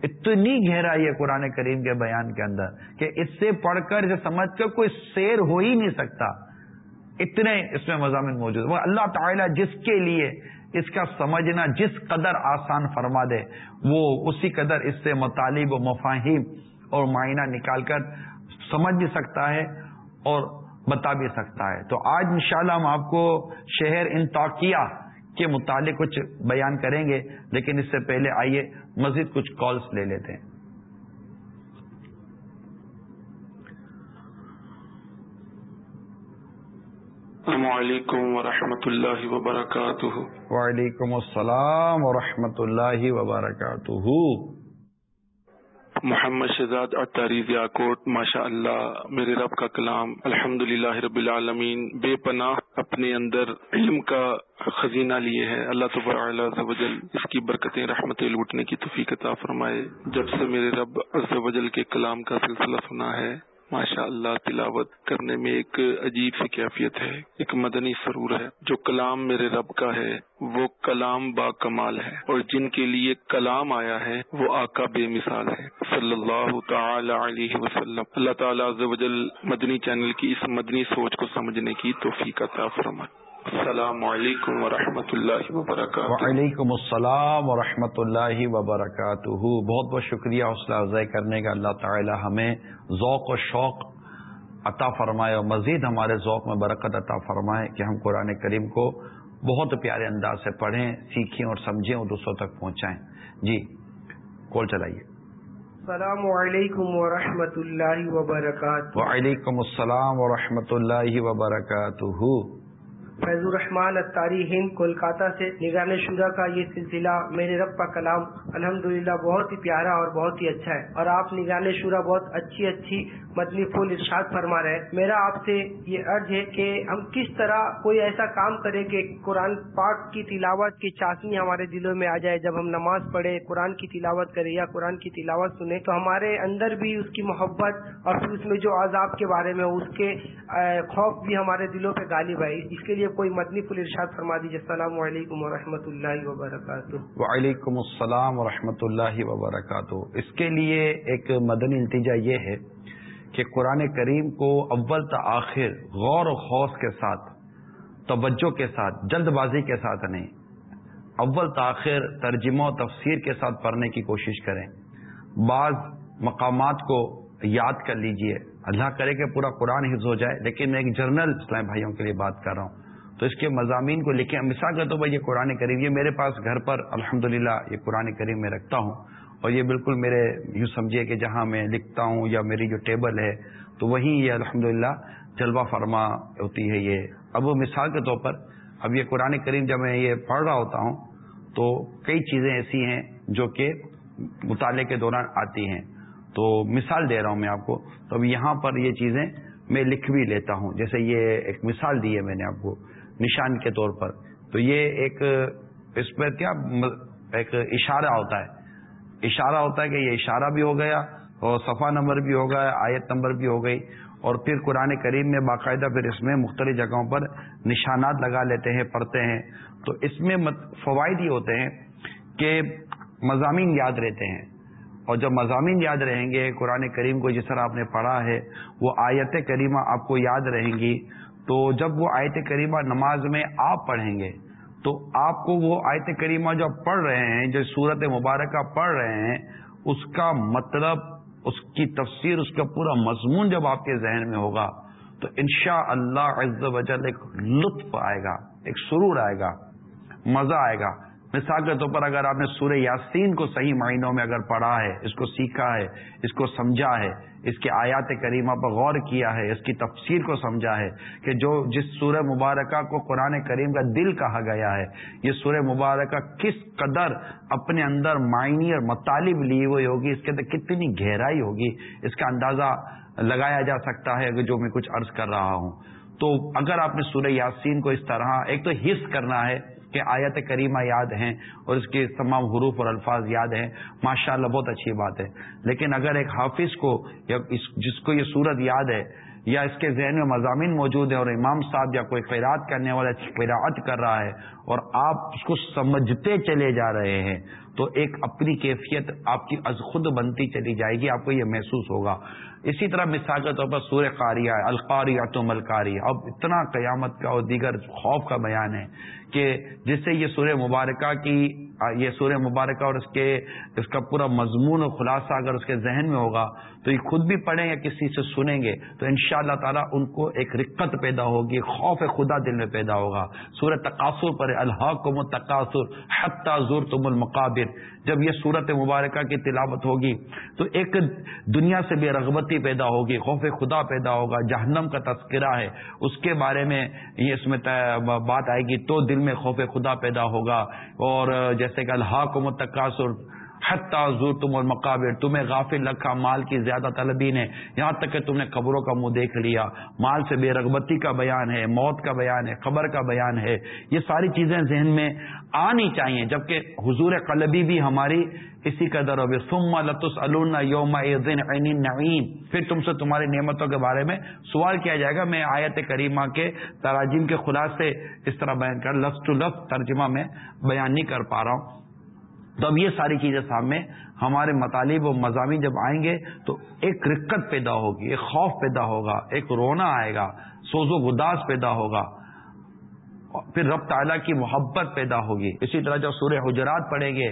اتنی گہرائی ہے قرآن کریم کے بیان کے اندر کہ اس سے پڑھ کر اسے سمجھ کر کوئی سیر ہو ہی نہیں سکتا۔ اتنے اس میں مضامین موجود وہ اللہ تعالیٰ جس کے لیے اس کا سمجھنا جس قدر آسان فرما دے، وہ اسی قدر اس سے مطالب و مفاہیم اور معائنہ نکال کر سمجھ بھی سکتا ہے اور بتا بھی سکتا ہے۔ تو آج انشاءاللہ ہم آپ کو شہر ان توقیہ کے متعلق کچھ بیان کریں گے لیکن اس سے پہلے آئیے مزید کچھ کالز لے لیتے ہیں۔ السلام علیکم ورحمۃ اللہ وبرکاتہ۔ وعلیکم السلام ورحمۃ اللہ وبرکاتہ۔ محمد شہزاد اطاری ضیاکوٹ ماشاء اللہ میرے رب کا کلام الحمد للہ رب العالمین، بے پناہ اپنے اندر علم کا خزینہ لیے ہے اللہ تبار وجل اس کی برکتیں، رحمتیں لوٹنے کی توفیق عطا فرمائے۔ جب سے میرے رب وجل کے کلام کا سلسلہ سنا ہے ماشاء اللہ تلاوت کرنے میں ایک عجیب سی کیفیت ہے، ایک مدنی سرور ہے جو کلام میرے رب کا ہے، وہ کلام با کمال ہے اور جن کے لیے کلام آیا ہے، وہ آقا بے مثال ہے۔ صلی اللہ تعالی علیہ وسلم۔ اللہ تعالیٰ مدنی چینل کی اس مدنی سوچ کو سمجھنے کی توفیق عطا فرمائے۔ السلام علیکم ورحمۃ اللہ وبرکاتہ۔ وعلیکم السلام ورحمۃ اللہ وبرکاتہ۔ بہت بہت شکریہ حوصلہ افزائی کرنے کا۔ اللہ تعالی ہمیں ذوق و شوق عطا فرمائے اور مزید ہمارے ذوق میں برکت عطا فرمائے کہ ہم قرآن کریم کو بہت پیارے انداز سے پڑھیں سیکھیں اور سمجھیں اور دوسروں تک پہنچائیں۔ جی کال چلائیے۔ السلام علیکم ورحمۃ اللہ وبرکاتہ۔ وعلیکم السلام ورحمۃ اللہ وبرکاتہ۔ فیض الرحمان اتاری ہند کولکاتہ سے نگران شدہ کا یہ سلسلہ میرے رب کا کلام الحمدللہ بہت ہی پیارا اور بہت ہی اچھا ہے اور آپ نگران شورا بہت اچھی اچھی مدنی پھول ارشاد فرما رہے ہیں۔ میرا آپ سے یہ عرض ہے کہ ہم کس طرح کوئی ایسا کام کریں کہ قرآن پاک کی تلاوت کی چاشنی ہمارے دلوں میں آ جائے، جب ہم نماز پڑھے، قرآن کی تلاوت کریں یا قرآن کی تلاوت سنیں تو ہمارے اندر بھی اس کی محبت اور پھر اس میں جو عذاب کے بارے میں، اس کے خوف بھی ہمارے دلوں پہ غالب ہے۔ اس کے لیے کوئی مدنی پل ارشاد فرما دیجیے السلام علیکم و اللہ وبرکاتہ۔ وعلیکم السلام و اللہ وبرکاتہ۔ اس کے لیے ایک مدنی التجا یہ ہے کہ قرآن کریم کو اول تا آخر غور و خوص کے ساتھ، توجہ کے ساتھ، جلد بازی کے ساتھ نہیں، اول تاخیر ترجمہ و تفسیر کے ساتھ پڑھنے کی کوشش کریں۔ بعض مقامات کو یاد کر لیجیے۔ اللہ کرے کہ پورا قرآن حفظ ہو جائے، لیکن میں ایک جرنل اسلام بھائیوں کے لیے بات کر رہا ہوں۔ تو اس کے مضامین کو لکھیں۔ مثال کر تو بھائی یہ قرآن کریم، یہ میرے پاس گھر پر الحمد یہ قرآن کریم میں رکھتا ہوں اور یہ بالکل میرے یوں سمجھیے کہ جہاں میں لکھتا ہوں یا میری جو ٹیبل ہے، تو وہیں یہ الحمد جلوہ فرما ہوتی ہے یہ۔ اب وہ مثال کے طور پر، اب یہ قرآن کریم جب میں یہ پڑھ رہا ہوتا ہوں، تو کئی چیزیں ایسی ہیں جو کہ مطالعے کے دوران آتی ہیں۔ تو مثال دے رہا ہوں میں آپ کو۔ تو اب یہاں پر یہ چیزیں میں لکھ بھی لیتا ہوں۔ جیسے یہ ایک مثال دی ہے میں نے آپ کو۔ نشان کے طور پر۔ تو یہ ایک اس پر کیا ایک اشارہ ہوتا ہے۔ اشارہ ہوتا ہے کہ یہ اشارہ بھی ہو گیا اور صفحہ نمبر بھی ہو گیا، آیت نمبر بھی ہو گئی اور پھر قرآن کریم میں باقاعدہ پھر اس میں مختلف جگہوں پر نشانات لگا لیتے ہیں، پڑھتے ہیں۔ تو اس میں فوائد یہ ہوتے ہیں کہ مضامین یاد رہتے ہیں۔ اور جب مضامین یاد رہیں گے، قرآن کریم کو جس طرح آپ نے پڑھا ہے، وہ آیت کریمہ آپ کو یاد رہیں گی۔ تو جب وہ آیت کریمہ نماز میں آپ پڑھیں گے، تو آپ کو وہ آیت کریمہ جو پڑھ رہے ہیں، جو صورت مبارکہ پڑھ رہے ہیں، اس کا مطلب اس کی تفسیر، اس کا پورا مضمون جب آپ کے ذہن میں ہوگا، تو انشاء اللہ عز و جل ایک لطف آئے گا، ایک سرور آئے گا، مزہ آئے گا۔ مثال کے طور پر اگر آپ نے سورہ یاسین کو صحیح معنوں میں اگر پڑھا ہے، اس کو سیکھا ہے، اس کو سمجھا ہے، اس کے آیات کریمہ پر غور کیا ہے، اس کی تفسیر کو سمجھا ہے کہ جو جس سورہ مبارکہ کو قرآن کریم کا دل کہا گیا ہے، یہ سورہ مبارکہ کس قدر اپنے اندر معنی اور مطالب لی ہوئی ہوگی، اس کے اندر کتنی گہرائی ہوگی، اس کا اندازہ لگایا جا سکتا ہے جو میں کچھ عرض کر رہا ہوں۔ تو اگر آپ نے سورہ یاسین کو اس طرح ایک تو حص کرنا ہے کہ آیت کریمہ یاد ہیں اور اس کے تمام حروف اور الفاظ یاد ہیں۔ ماشاء اللہ بہت اچھی بات ہے۔ لیکن اگر ایک حافظ کو یا جس کو یہ صورت یاد ہے یا اس کے ذہن میں مضامین موجود ہیں اور امام صاحب یا کوئی خیرات کرنے والا خیرات کر رہا ہے اور آپ اس کو سمجھتے چلے جا رہے ہیں، تو ایک اپنی کیفیت آپ کی از خود بنتی چلی جائے گی، آپ کو یہ محسوس ہوگا۔ اسی طرح مثال کے طور پر سور قاریہ القاریہ تو ملکاری اب اتنا قیامت کا اور دیگر خوف کا بیان ہے کہ جس سے یہ سورہ مبارکہ کی، یہ سورہ مبارکہ اور اس کے، اس کا پورا مضمون و خلاصہ اگر اس کے ذہن میں ہوگا تو یہ خود بھی پڑھیں یا کسی سے سنیں گے تو ان شاء اللہ تعالیٰ ان کو ایک رقت پیدا ہوگی خوف خدا دل میں پیدا ہوگا۔ سورہ تقاصر پر الحق تقاصر حتیٰ زور تم المقابر۔ جب یہ صورت مبارکہ کی تلاوت ہوگی تو ایک دنیا سے بھی غلطی پیدا ہوگی، خوف خدا پیدا ہوگا، جہنم کا تذکرہ ہے۔ اس کے بارے میں یہ اس میں بات آئے گی تو دل میں خوف خدا پیدا ہوگا۔ اور جیسے کہ الحاق و تقاصر حتیٰ تم اور مقابر تمہیں غافل رکھا مال کی زیادہ طلبی نے، یہاں تک کہ تم نے قبروں کا منہ دیکھ لیا۔ مال سے بے رغبتی کا بیان ہے، موت کا بیان ہے خبر کا بیان ہے۔ یہ ساری چیزیں ذہن میں آنی چاہیے، جبکہ حضور قلبی بھی ہماری اسی قدر ہوگی۔ سم لطس یوم نعیم پھر تم سے تمہاری نعمتوں کے بارے میں سوال کیا جائے گا۔ میں آیت کریمہ کے تراجیم کے خلاصے اس طرح بیان کر لفظ ٹو لفظ ترجمہ میں بیان نہیں کر پا رہا ہوں۔ تو اب یہ ساری چیزیں سامنے ہمارے مطالب و مضامین جب آئیں گے تو ایک رکت پیدا ہوگی، ایک خوف پیدا ہوگا، ایک رونا آئے گا، سوز و گداس پیدا ہوگا، پھر رب تعالیٰ کی محبت پیدا ہوگی۔ اسی طرح جب سورہ حجرات پڑیں گے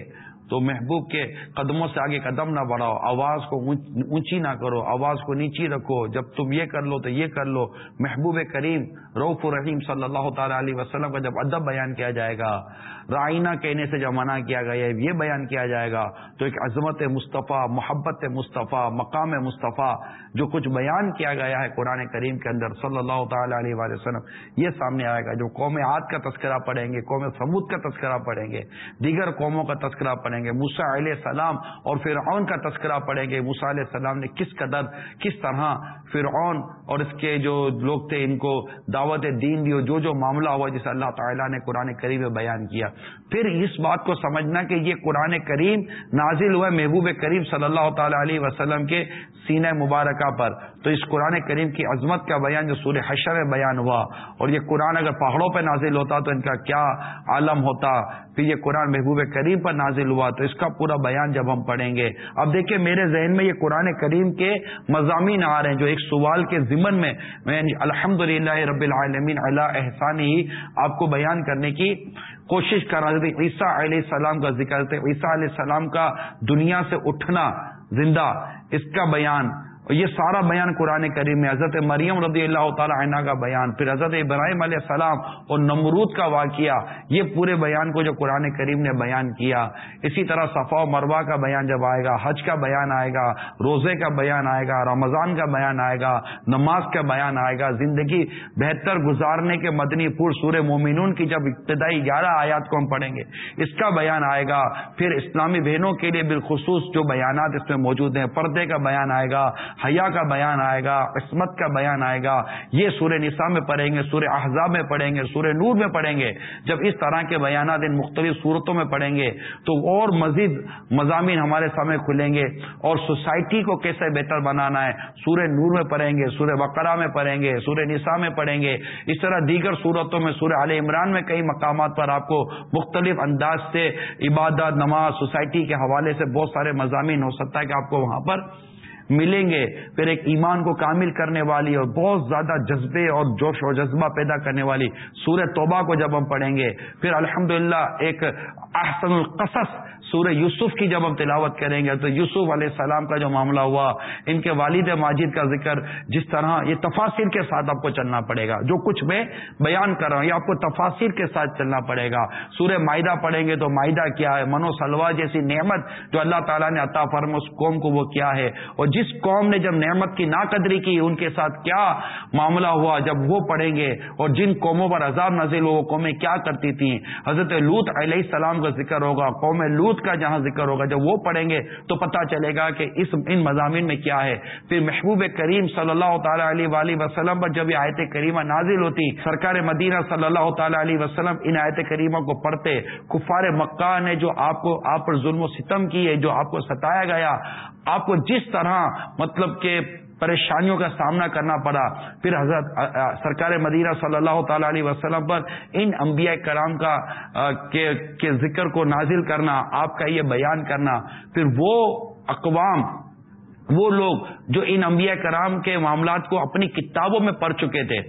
تو محبوب کے قدموں سے آگے قدم نہ بڑھاؤ، آواز کو اونچی نہ کرو، آواز کو نیچی رکھو، جب تم یہ کر لو تو یہ کر لو۔ محبوب کریم روف الرحیم صلی اللہ تعالی علیہ وسلم کا جب ادب بیان کیا جائے گا رائنا کہنے سے جب منع کیا گیا ہے یہ بیان کیا جائے گا، تو ایک عظمت مصطفیٰ، محبت مصطفیٰ، مقام مصطفیٰ جو کچھ بیان کیا گیا ہے قرآن کریم کے اندر صلی اللہ تعالی علیہ وسلم، یہ سامنے آئے گا۔ جو قوم عاد کا تذکرہ پڑھیں گے، قوم سمود کا تذکرہ پڑھیں گے، دیگر قوموں کا تذکرہ پڑھیں گے موسا علیہ السلام اور فرعون کا تذکرہ پڑھیں گے موسا علیہ السلام نے کس قدر، کس طرح فرعون اور اس کے جو لوگ تھے، ان کو دعوت دعوت دین دی جو جو معاملہ ہوا جسے اللہ تعالیٰ نے قرآن کریم میں بیان کیا۔ پھر اس بات کو سمجھنا کہ یہ قرآن کریم نازل ہوا محبوب کریم صلی اللہ تعالی علیہ وسلم کے سینہ مبارکہ پر۔ تو اس قرآن کریم کی عظمت کا بیان جو سورہ حشر میں بیان ہوا اور یہ قرآن اگر پہاڑوں پہ نازل ہوتا تو ان کا کیا عالم ہوتا۔ پھر یہ قرآن محبوب کریم پر نازل ہوا تو اس کا پورا بیان جب ہم پڑھیں گے۔ اب دیکھیں میرے ذہن میں یہ قرآن کریم کے مضامین آ رہے ہیں جو ایک سوال کے ضمن میں میں یعنی الحمد رب العالمین اللہ احسان ہی آپ کو بیان کرنے کی کوشش کر رہا تھے عیسیٰ علیہ السلام کا ذکر عیسیٰ علیہ السلام کا دنیا سے اٹھنا زندہ، اس کا بیان۔ یہ سارا بیان قرآن کریم میں حضرت مریم رضی اللہ تعالی عنہ کا بیان، پھر حضرت ابراہیم علیہ السلام اور نمرود کا واقعہ، یہ پورے بیان کو جو قرآن کریم نے بیان کیا۔ اسی طرح صفا و مروا کا بیان جب آئے گا، حج کا بیان آئے گا، روزے کا بیان آئے گا، رمضان کا بیان آئے گا، نماز کا بیان آئے گا، زندگی بہتر گزارنے کے مدنی پور سور مومنون کی جب ابتدائی گیارہ آیات کو ہم پڑھیں گے، اس کا بیان آئے گا۔ پھر اسلامی بہنوں کے لیے بالخصوص جو بیانات اس میں موجود ہیں، پردے کا بیان آئے گا حیا کا بیان آئے گا، عصمت کا بیان آئے گا۔ یہ سورہ نساء میں پڑھیں گے، سورہ احزاب میں پڑھیں گے، سورہ نور میں پڑھیں گے۔ جب اس طرح کے بیانات ان مختلف صورتوں میں پڑھیں گے، تو اور مزید مضامین ہمارے سامنے کھلیں گے اور سوسائٹی کو کیسے بہتر بنانا ہے۔ سورہ نور میں پڑھیں گے، سورہ بقرہ میں پڑھیں گے، سورہ نساء میں پڑھیں گے۔ اس طرح دیگر صورتوں میں، سورہ عال عمران میں کئی مقامات پر آپ کو مختلف انداز سے عبادت، نماز، سوسائٹی کے حوالے سے بہت سارے مضامین ہو سکتا ہے کہ آپ کو وہاں پر ملیں گے، پھر ایک ایمان کو کامل کرنے والی اور بہت زیادہ جذبے اور جوش و جذبہ پیدا کرنے والی سورہ توبہ کو جب ہم پڑھیں گے، پھر الحمدللہ ایک احسن القصص سورہ یوسف کی جب ہم تلاوت کریں گے تو یوسف علیہ السلام کا جو معاملہ ہوا، ان کے والد ماجد کا ذکر، جس طرح یہ تفاصر کے ساتھ آپ کو چلنا پڑے گا، جو کچھ میں بیان کر رہا ہوں، یہ آپ کو تفاصر کے ساتھ چلنا پڑے گا۔ سورہ معدہ پڑھیں گے تو معدہ کیا ہے؟ منو سلوا جیسی نعمت جو اللہ تعالیٰ نے عطا فرم اس قوم کو وہ کیا ہے؟ اور جس قوم نے جب نعمت کی ناقدری کی، ان کے ساتھ کیا معاملہ ہوا؟ جب وہ پڑھیں گے اور جن قوموں پر عذاب نازل ہو وہ قومیں کیا کرتی تھیں؟ حضرت لوت علیہ السلام کا ذکر ہوگا، قوم لوت کا جہاں ذکر ہوگا، جب وہ پڑھیں گے تو پتہ چلے گا کہ اس، ان مضامین میں کیا ہے۔ پھر محبوب کریم صلی اللہ تعالیٰ علیہ وآلہ وسلم پر جب یہ آیت کریمہ نازل ہوتی، سرکار مدینہ صلی اللہ تعالیٰ علیہ وسلم ان آیت کریمہ کو پڑھتے، کفار مکہ نے جو آپ کو، آپ پر ظلم و ستم کیے جو آپ کو ستایا گیا، آپ کو جس طرح مطلب کہ پریشانیوں کا سامنا کرنا پڑا۔ پھر حضرت سرکار مدینہ صلی اللہ تعالی علیہ وسلم پر ان انبیاء کرام کا کے ذکر کو نازل کرنا، آپ کا یہ بیان کرنا، پھر وہ اقوام، وہ لوگ جو ان انبیاء کرام کے معاملات کو اپنی کتابوں میں پڑھ چکے تھے۔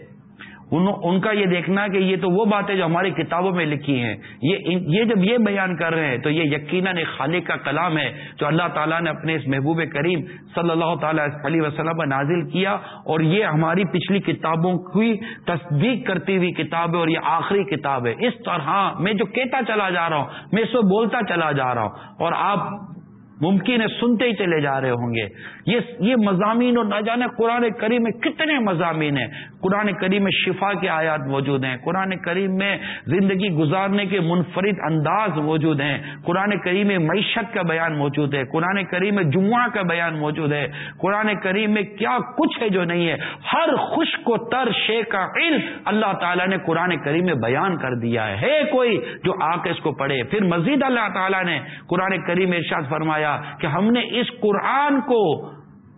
ان کا یہ دیکھنا کہ یہ تو وہ باتیں جو ہماری کتابوں میں لکھی ہیں، یہ جب یہ بیان کر رہے ہیں تو یہ یقیناً خالق کا کلام ہے جو اللہ تعالیٰ نے اپنے اس محبوب کریم صلی اللہ تعالی علیہ وسلم پر نازل کیا اور یہ ہماری پچھلی کتابوں کی تصدیق کرتی ہوئی کتاب ہے اور یہ آخری کتاب ہے۔ اس طرح میں جو کہتا چلا جا رہا ہوں، میں اس کو بولتا چلا جا رہا ہوں اور آپ ممکن ہے سنتے ہی چلے جا رہے ہوں گے۔ یہ یہ مضامین اور نہ جانے قرآن کریم میں کتنے مضامین ہیں۔ قرآن کریم میں شفا کے آیات موجود ہیں۔ قرآن کریم میں زندگی گزارنے کے منفرد انداز موجود ہیں۔ قرآن کریم میں معیشت کا بیان موجود ہے۔ قرآن کریم میں جمعہ کا بیان موجود ہے۔ قرآن کریم میں کیا کچھ ہے جو نہیں ہے۔ ہر خوش کو تر شے کا علم اللہ تعالیٰ نے قرآن کریم میں بیان کر دیا ہے۔ کوئی جو آ کے اس کو پڑھے۔ پھر مزید اللہ تعالیٰ نے قرآن کریم ارشاد فرمایا کہ ہم نے اس قرآن کو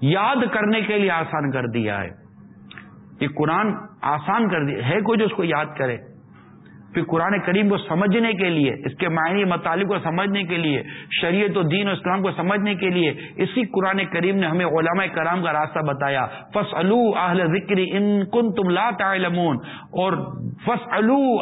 یاد کرنے کے لیے آسان کر دیا ہے۔ یہ قرآن آسان کر دیا ہے کوئی جو اس کو یاد کرے؟ پھر قرآن کریم کو سمجھنے کے لیے، اس کے معنی، مطالب کو سمجھنے کے لیے، شریعت و دین و اسلام کو سمجھنے کے لیے، اسی قرآن کریم نے ہمیں علماء کرام کا راستہ بتایا۔ فس اہل ذکری ان کن تم لا تعلمون۔ اور فس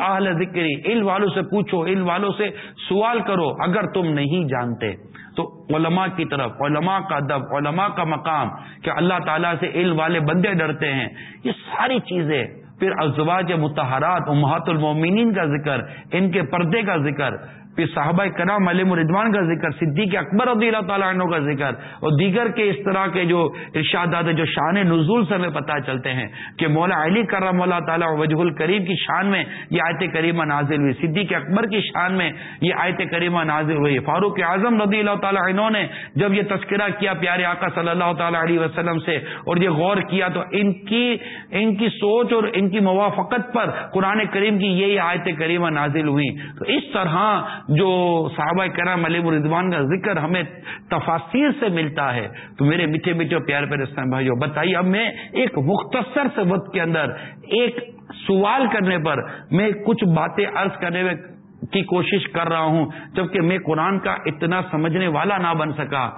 اہل ذکری علم والوں سے پوچھو، علم والوں سے سوال کرو، اگر تم نہیں جانتے۔ تو علماء کی طرف، علماء کا ادب علماء کا مقام کہ اللہ تعالیٰ سے علم والے بندے ڈرتے ہیں۔ یہ ساری چیزیں پھر ازواج متحرات امہات المومنین کا ذکر ان کے پردے کا ذکر پھر صحابہ کرام علیہ مردوان کا ذکر، صدیق اکبر رضی اللہ تعالیٰ عنہ کا ذکر، اور دیگر کے اس طرح کے جو ارشادات جو شان نزول سے ہمیں پتہ چلتے ہیں کہ مولا علی کرم اللہ تعالیٰ وجہ الکریم کی شان میں یہ آیت کریمہ نازل ہوئی۔ صدیق اکبر کی شان میں یہ آیت کریمہ نازل ہوئی۔ فاروق اعظم رضی اللہ تعالیٰ عنہ نے جب یہ تذکرہ کیا پیارے آقا صلی اللہ تعالیٰ علیہ وسلم سے، اور یہ غور کیا تو ان کی ان کی سوچ اور ان کی موافقت پر قرآن کریم کی یہی آیت کریمہ نازل ہوئی۔ تو اس طرح جو صحابہ کرام علیہ الرضوان کا ذکر ہمیں تفاصیر سے ملتا ہے، تو میرے میٹھے میٹھے پیار پیارے اسلام بھائیو، بتائیے، اب میں ایک مختصر سے وقت کے اندر ایک سوال کرنے پر میں کچھ باتیں عرض کرنے میں کی کوشش کر رہا ہوں، جبکہ میں قرآن کا اتنا سمجھنے والا نہ بن سکا،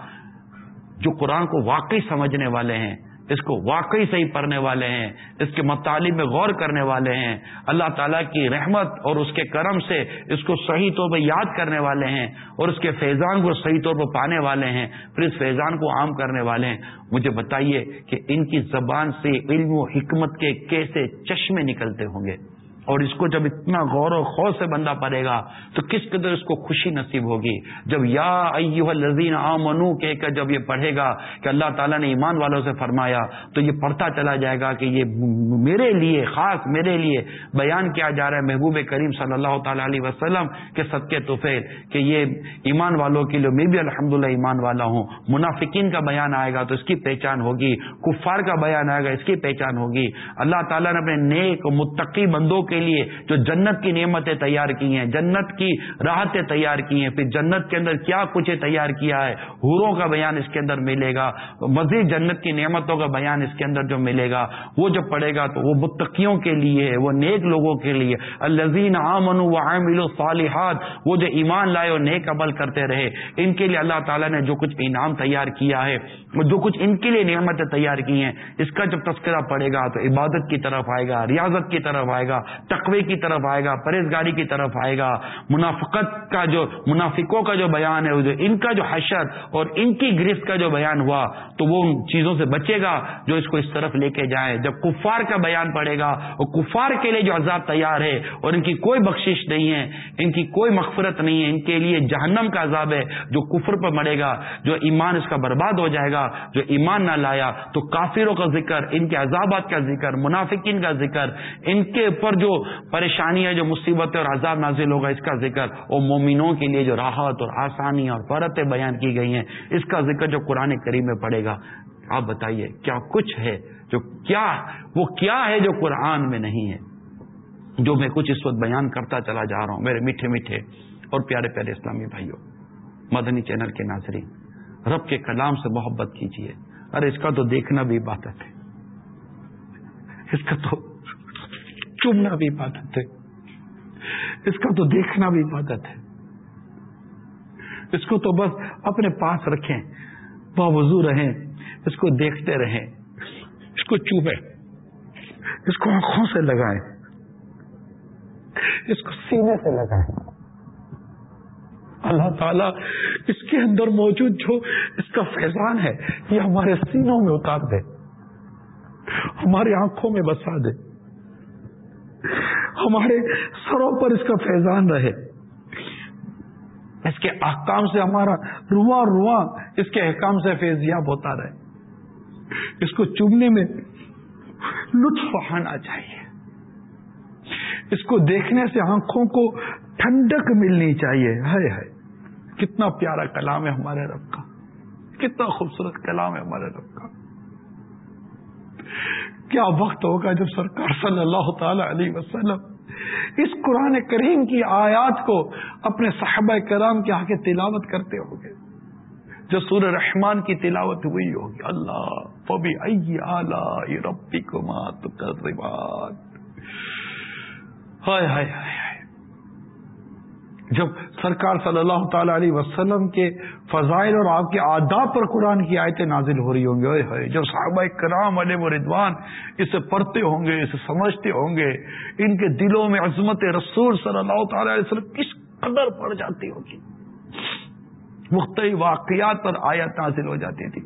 جو قرآن کو واقعی سمجھنے والے ہیں۔ اس کو واقعی صحیح پڑھنے والے ہیں، اس کے مطالب میں غور کرنے والے ہیں۔ اللہ تعالیٰ کی رحمت اور اس کے کرم سے اس کو صحیح طور پہ یاد کرنے والے ہیں اور اس کے فیضان کو صحیح طور پہ پانے والے ہیں، پھر اس فیضان کو عام کرنے والے ہیں۔ مجھے بتائیے کہ ان کی زبان سے علم و حکمت کے کیسے چشمے نکلتے ہوں گے؟ اور اس کو جب اتنا غور و خوف سے بندہ پڑے گا تو کس قدر اس کو خوشی نصیب ہوگی؟ جب یا ایوہ لذین آ منو کہہ کر جب یہ پڑھے گا کہ اللہ تعالیٰ نے ایمان والوں سے فرمایا تو یہ پڑھتا چلا جائے گا کہ یہ میرے لیے، خاص میرے لیے بیان کیا جا رہا ہے محبوب کریم صلی اللہ تعالیٰ علیہ وسلم کے صدقے توفیل کہ یہ ایمان والوں کے لیے میں بھی الحمد ایمان والا ہوں۔ منافقین کا بیان آئے گا تو اس کی پہچان ہوگی، کفار کا بیان آئے گا، اس کی پہچان ہوگی۔ اللہ تعالیٰ نے اپنے نیک متقی بندوں کے لیے جو جنت کی نعمتیں تیار کی ہیں، جنت کی راحتیں تیار کی ہیں۔ پھر جنت کے اندر کیا کچھ تیار کیا ہے، حوروں کا بیان اس کے اندر ملے گا۔ مزید جنت کی نعمتوں کا بیان اس کے اندر جو ملے گا، وہ جب پڑے گا تو وہ متقیوں کے لیے وہ نیک لوگوں کے لیے۔ الزین عامن و عامل صالحات وہ جو ایمان لائے اور نیک عمل کرتے رہے، ان کے لیے اللہ تعالیٰ نے جو کچھ انعام تیار کیا ہے جو کچھ ان کے لیے نعمتیں تیار کی ہیں، اس کا جب تذکرہ پڑے گا تو عبادت کی طرف آئے گا، ریاضت کی طرف آئے گا۔ تقوی کی طرف آئے گا، پرہیزگاری کی طرف آئے گا۔ منافقت کا جو، منافقوں کا جو بیان ہے جو ان کا جو حشر اور ان کی گرفت کا جو بیان ہوا، تو وہ چیزوں سے بچے گا جو اس کو اس طرف لے کے جائے جب کفار کا بیان پڑے گا اور کفار کے لیے جو عذاب تیار ہے اور ان کی کوئی بخشش نہیں ہے، ان کی کوئی مغفرت نہیں ہے، ان کے لیے جہنم کا عذاب ہے جو کفر پر مرے گا، جو ایمان اس کا برباد ہو جائے گا، جو ایمان نہ لایا، تو کافروں کا ذکر، ان کے عذابات کا ذکر، منافقین کا ذکر، ان کے اوپر جو پریشانی ہے، جو مصیبت اور عذاب نازل ہوگا، اس کا ذکر اور مومنوں کے لیے جو راحت اور آسانی اور فرتیں بیان کی گئی ہیں، اس کا ذکر جو قرآن کریم میں پڑے گا۔ آپ بتائیے، کیا کچھ ہے جو کیا، وہ کیا ہے جو قرآن میں نہیں ہے؟ جو میں کچھ اس وقت بیان کرتا چلا جا رہا ہوں، میرے میٹھے میٹھے اور پیارے پیارے اسلامی بھائیوں، مدنی چینل کے ناظرین، رب کے کلام سے محبت کیجیے۔ ارے، اس کا تو دیکھنا بھی عبادت ہے۔ اس کا تو چومنا بھی عبادت ہے۔ اس کا تو دیکھنا بھی عبادت ہے۔ اس کو تو بس اپنے پاس رکھیں، باوضو رہیں، اس کو دیکھتے رہیں، اس کو چوبے اس کو آنکھوں سے لگائیں، اس کو سینے سے لگائیں۔ اللہ تعالیٰ اس کے اندر موجود جو اس کا فیضان ہے، یہ ہمارے سینوں میں اتار دے، ہماری آنکھوں میں بسا دے۔ ہمارے سروں پر اس کا فیضان رہے۔ اس کے احکام سے ہمارا رواں رواں اس کے احکام سے فیضیاب ہوتا رہے۔ اس کو چومنے میں لطف آنا چاہیے۔ اس کو دیکھنے سے آنکھوں کو ٹھنڈک ملنی چاہیے۔ ہے ہے کتنا پیارا کلام ہے ہمارے رب کا۔ کتنا خوبصورت کلام ہے ہمارے رب کا۔ کیا وقت ہوگا جب سرکار صلی اللہ تعالی علیہ وسلم اس قرآن کریم کی آیات کو اپنے صحابہ کرام کے آگے تلاوت کرتے ہوں گے؟ جو سور رحمان کی تلاوت ہوئی ہوگی، اللہ پبی ائی ربی کو مات ہائے ہائے ہائے۔ جب سرکار صلی اللہ تعالی علیہ وسلم کے فضائل اور آپ کے آداب پر قرآن کی آیتیں نازل ہو رہی ہوں گے جب صحابہ کرام علیہ و ردوان اسے پڑھتے ہوں گے، اسے سمجھتے ہوں گے، ان کے دلوں میں عظمت رسول صلی اللہ تعالی علیہ وسلم کس قدر پڑ جاتی ہوگی؟ مختلف واقعات پر آیت نازل ہو جاتی تھی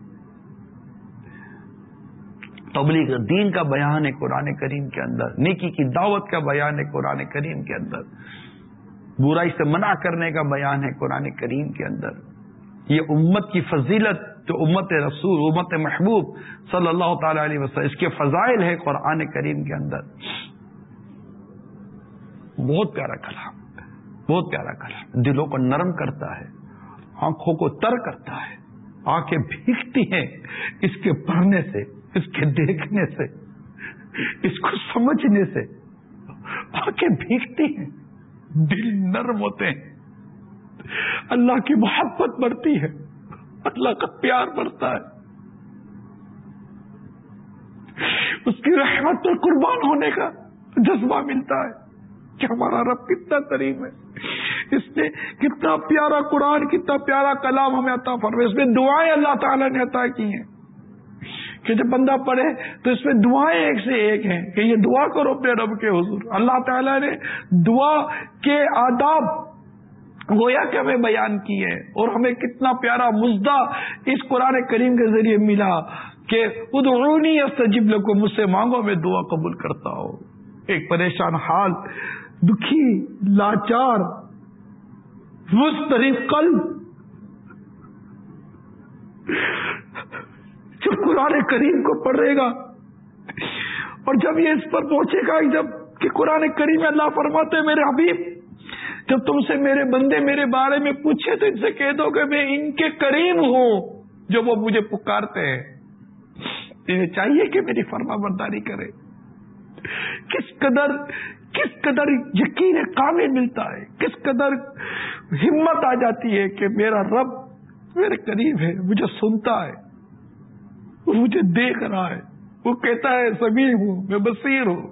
تبلیغ دین کا بیان ہے قرآن کریم کے اندر، نیکی کی دعوت کا بیان ہے قرآن کریم کے اندر۔ برائی سے منع کرنے کا بیان ہے قرآن کریم کے اندر۔ یہ امت کی فضیلت جو امت رسول، امت محبوب صلی اللہ تعالی علیہ وسلم، اس کے فضائل ہے قرآن کریم کے اندر۔ بہت پیارا کلام، بہت پیارا کلام۔ دلوں کو نرم کرتا ہے، آنکھوں کو تر کرتا ہے، آنکھیں بھیگتی ہیں اس کے پڑھنے سے، اس کے دیکھنے سے، اس کو سمجھنے سے۔ آنکھیں بھیگتی ہیں۔ دل نرم ہوتے ہیں۔ اللہ کی محبت بڑھتی ہے۔ اللہ کا پیار بڑھتا ہے۔ اس کی رحمت پر قربان ہونے کا جذبہ ملتا ہے کہ ہمارا رب کتنا قریب ہے۔ اس نے کتنا پیارا قرآن، کتنا پیارا کلام ہمیں عطا فرمائے اس میں دعائیں اللہ تعالیٰ نے عطا کی ہیں۔ کہ جب بندہ پڑھے تو اس میں دعائیں ایک سے ایک ہیں کہ یہ دعا کرو اپنے رب کے حضور۔ اللہ تعالیٰ نے دعا کے آداب گویا کہ ہمیں بیان کی ہے اور ہمیں کتنا پیارا مزدہ اس قرآن کریم کے ذریعے ملا کہ ادعونی استجب لکو مجھ سے مانگو، میں دعا قبول کرتا ہوں۔ ایک پریشان حال، دکھی، لاچار مسترف قلب۔ جب قرآن کریم کو پڑھے گا۔ اور جب یہ اس پر پہنچے گا جبکہ قرآن کریم اللہ فرماتے میرے حبیب، جب تم سے میرے بندے میرے بارے میں پوچھے تو ان سے کہہ دو کہ میں ان کے قریب ہوں جو وہ مجھے پکارتے ہیں۔ انہیں چاہیے کہ میری فرما برداری کرے۔ کس قدر کس قدر یقین کامل ملتا ہے، کس قدر ہمت آ جاتی ہے کہ میرا رب میرے قریب ہے، مجھے سنتا ہے۔ وہ مجھے دیکھ رہا ہے۔ وہ کہتا ہے سمیع ہوں، میں بصیر ہوں۔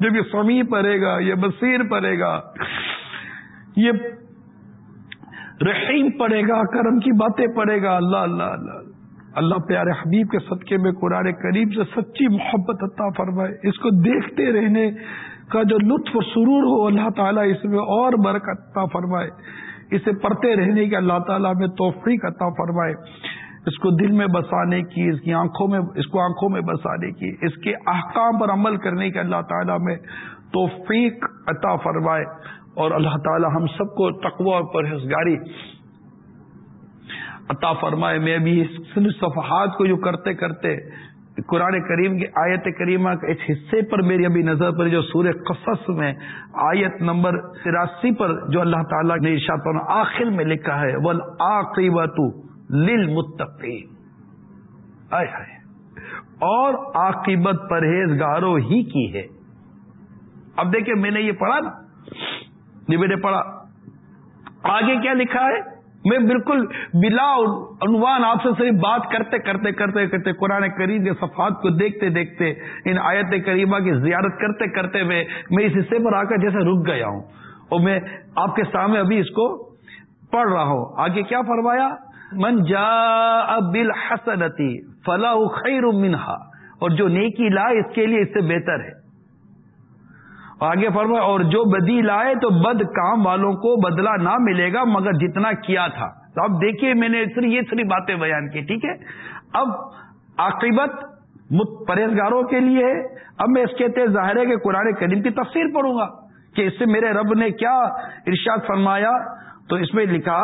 جب یہ سمیع پڑے گا، یہ بصیر پڑے گا، یہ رحیم پڑے گا، کرم کی باتیں پڑے گا۔ اللہ اللہ اللہ اللہ۔ پیارے حبیب کے صدقے میں قرآن قریب سے سچی محبت عطا فرمائے۔ اس کو دیکھتے رہنے کا جو لطف سرور ہو، اللہ تعالیٰ اس میں اور برکت عطا فرمائے۔ اسے پڑھتے رہنے کی اللہ تعالیٰ میں توفیق عطا فرمائے۔ اس کو دل میں بسانے کی، اس کی آنکھوں میں، اس کو آنکھوں میں بسانے کی، اس کے احکام پر عمل کرنے کی اللہ تعالیٰ میں توفیق عطا فرمائے اور اللہ تعالیٰ ہم سب کو تقوی اور پرہیزگاری عطا فرمائے۔ میں بھی صفحات کو جو کرتے کرتے قرآن کریم کی آیت کریمہ کے اس حصے پر میری ابھی نظر پر جو سورہ قصص میں آیت نمبر تراسی پر جو اللہ تعالیٰ نے ارشاد آخر میں لکھا ہے ول للمتقین۔ آئے ہائے۔ اور عاقبت پرہیزگاروں ہی کی ہے۔ اب دیکھیں، میں نے یہ پڑھا نا۔ یہ میں نے پڑھا۔ آگے کیا لکھا ہے؟ میں بالکل بلا عنوان آپ سے صرف بات کرتے کرتے کرتے کرتے قرآن کریم کے صفحات کو دیکھتے دیکھتے، ان آیت کریمہ کی زیارت کرتے کرتے میں میں اس حصے پر آ کر جیسے رک گیا ہوں۔ اور میں آپ کے سامنے ابھی اس کو پڑھ رہا ہوں۔ آگے کیا فرمایا؟ من جا بل حسنتی فلاح خیر منہا، اور جو نیکی لائے اس کے لیے اس سے بہتر ہے۔ آگے فرمائے، اور جو بدی لائے تو بد کام والوں کو بدلہ نہ ملے گا، مگر جتنا کیا تھا۔ تو اب دیکھیے، میں نے یہ ساری باتیں بیان کی، ٹھیک ہے؟ اب عاقبت پرہیزگاروں کے لیے ہے۔ اب میں اس کہتے ظاہر ہے کہ قرآن کریم کی تفسیر پڑھوں گا کہ اس سے میرے رب نے کیا ارشاد فرمایا۔ تو اس میں لکھا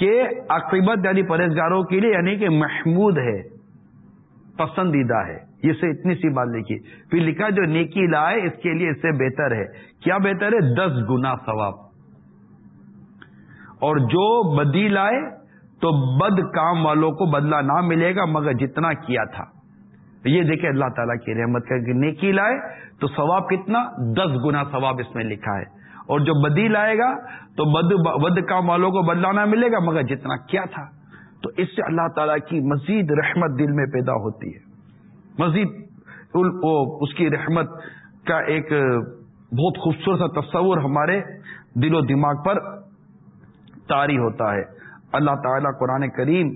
کہ عقیبت یعنی پرہیزگاروں کے لیے یعنی کہ محمود ہے، پسندیدہ ہے۔ یہ سے اتنی سی بات لکھی۔ پھر لکھا جو نیکی لائے، اس کے لیے اس سے بہتر ہے۔ کیا بہتر ہے؟ دس گنا ثواب۔ اور جو بدی لائے، تو بد کام والوں کو بدلہ نہ ملے گا، مگر جتنا کیا تھا۔ یہ دیکھیں اللہ تعالیٰ کی رحمت کر کے نیکی لائے، تو ثواب کتنا؟ دس گنا ثواب اس میں لکھا ہے۔ اور جو بدی لائے گا تو بد بد کام والوں کو بدلا نہ ملے گا، مگر جتنا کیا تھا۔ تو اس سے اللہ تعالیٰ کی مزید رحمت دل میں پیدا ہوتی ہے۔ مزید اس کی رحمت کا ایک بہت خوبصورت سا تصور ہمارے دل و دماغ پر تاری ہوتا ہے۔ اللہ تعالیٰ قرآن کریم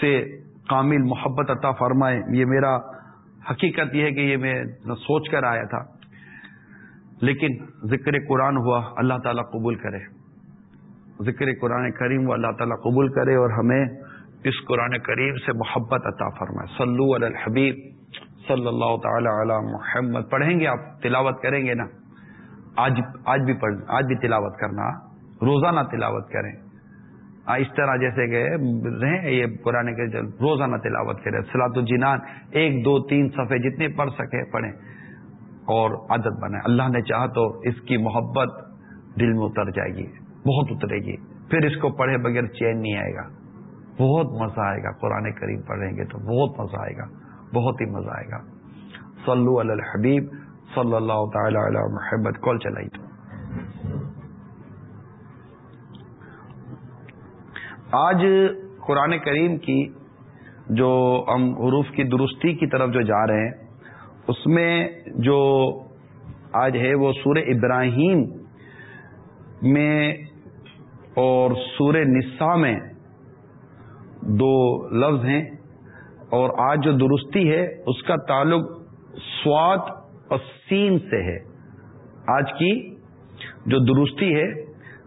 سے کامل محبت عطا فرمائے۔ یہ میرا حقیقت یہ ہے کہ یہ میں سوچ کر آیا تھا۔ لیکن ذکر قرآن ہوا، اللہ تعالیٰ قبول کرے۔ ذکر قرآن کریم ہوا، اللہ تعالیٰ قبول کرے اور ہمیں اس قرآن کریم سے محبت عطا فرمائے۔ صلو علی الحبیب صلی اللہ تعالی علی محمد۔ پڑھیں گے آپ، تلاوت کریں گے نا؟ آج آج بھی پڑھ، آج بھی تلاوت کرنا۔ روزانہ تلاوت کریں۔ اس طرح جیسے کہ رہیں، یہ پرانے کے روزانہ تلاوت کریں۔ سلاط الجنان، ایک، دو، تین صفحے جتنے پڑھ سکے پڑھیں۔ اور عادت بنائیں اللہ نے چاہا تو اس کی محبت دل میں اتر جائے گی، بہت اترے گی۔ پھر اس کو پڑھے بغیر چین نہیں آئے گا۔ بہت مزہ آئے گا۔ قرآن کریم پڑھیں گے تو بہت مزہ آئے گا۔ بہت ہی مزہ آئے گا۔ صلو علی الحبیب، صلی اللہ تعالی علی محبت کال چلائی۔ تو آج قرآن کریم کی جو ہم حروف کی درستی کی طرف جو جا رہے ہیں اس میں جو آج ہے وہ سورہ ابراہیم میں اور سورہ نساء میں دو لفظ ہیں اور آج جو درستی ہے اس کا تعلق سوات اور سین سے ہے۔ آج کی جو درستی ہے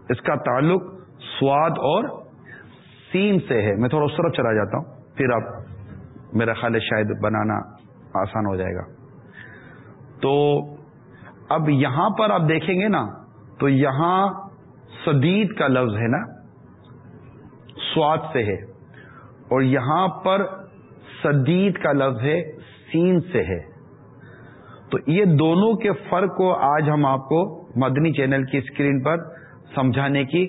اس کا تعلق سواد اور سین سے ہے۔ میں تھوڑا اس طرف چلا جاتا ہوں، پھر اب میرا خیال شاید بنانا آسان ہو جائے گا۔ تو اب یہاں پر آپ دیکھیں گے نا، تو یہاں سدید کا لفظ ہے نا، سواد سے ہے، اور یہاں پر سدید کا لفظ ہے، سین سے ہے۔ تو یہ دونوں کے فرق کو آج ہم آپ کو مدنی چینل کی اسکرین پر سمجھانے کی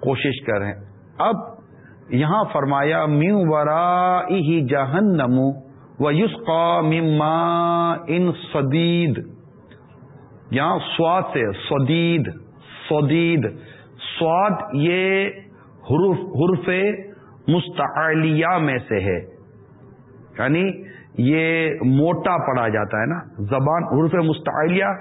کوشش کر رہے ہیں۔ اب یہاں فرمایا میو ورا ہی جہن نمو و یوس مما ان سدید یہاں سواد سے سدید سدید سواد یہ حرف حرف مستعلیہ میں سے ہے. یعنی یہ موٹا پڑا جاتا ہے نا. زبان حرف مستعلیہ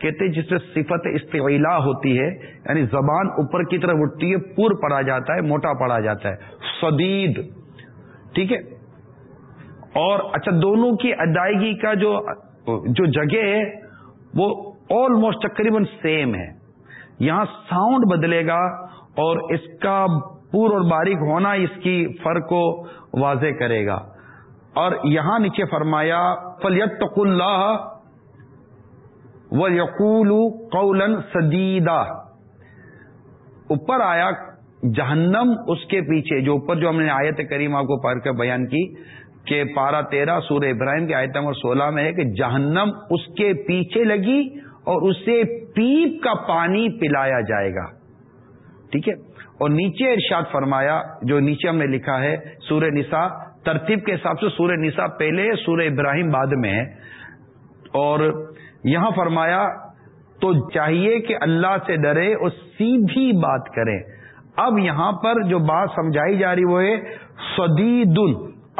کہتے جس میں صفت استعلا ہوتی ہے. یعنی زبان اوپر کی طرف اٹھتی ہے پور پڑا جاتا ہے، موٹا پڑا جاتا ہے. سدید ٹھیک ہے؟ اور اچھا دونوں کی ادائیگی کا جو جو جگہ ہے، وہ آلموسٹ تقریباً سیم ہے۔ یہاں ساؤنڈ بدلے گا اور اس کا پور اور باریک ہونا اس کی فرق کو واضح کرے گا۔ اور یہاں نیچے فرمایا فلیت اللہ و یقول قولن سدیدہ اوپر آیا، جہنم اس کے پیچھے، جو اوپر جو ہم نے آیت کریم آپ کو پڑھ کر بیان کی کہ پارا تیرہ سورہ ابراہیم کے آیت نمبر سولہ میں ہے کہ جہنم اس کے پیچھے لگی اور اسے پیپ کا پانی پلایا جائے گا۔ ٹھیک ہے؟ اور نیچے ارشاد فرمایا، جو نیچے ہم نے لکھا ہے سورہ نساء، ترتیب کے حساب سے سورہ نساء پہلے سورہ ابراہیم بعد میں ہے۔ اور یہاں فرمایا، تو چاہیے کہ اللہ سے ڈرے اور سیدھی بات کریں۔ اب یہاں پر جو بات سمجھائی جا رہی وہ ہے سدید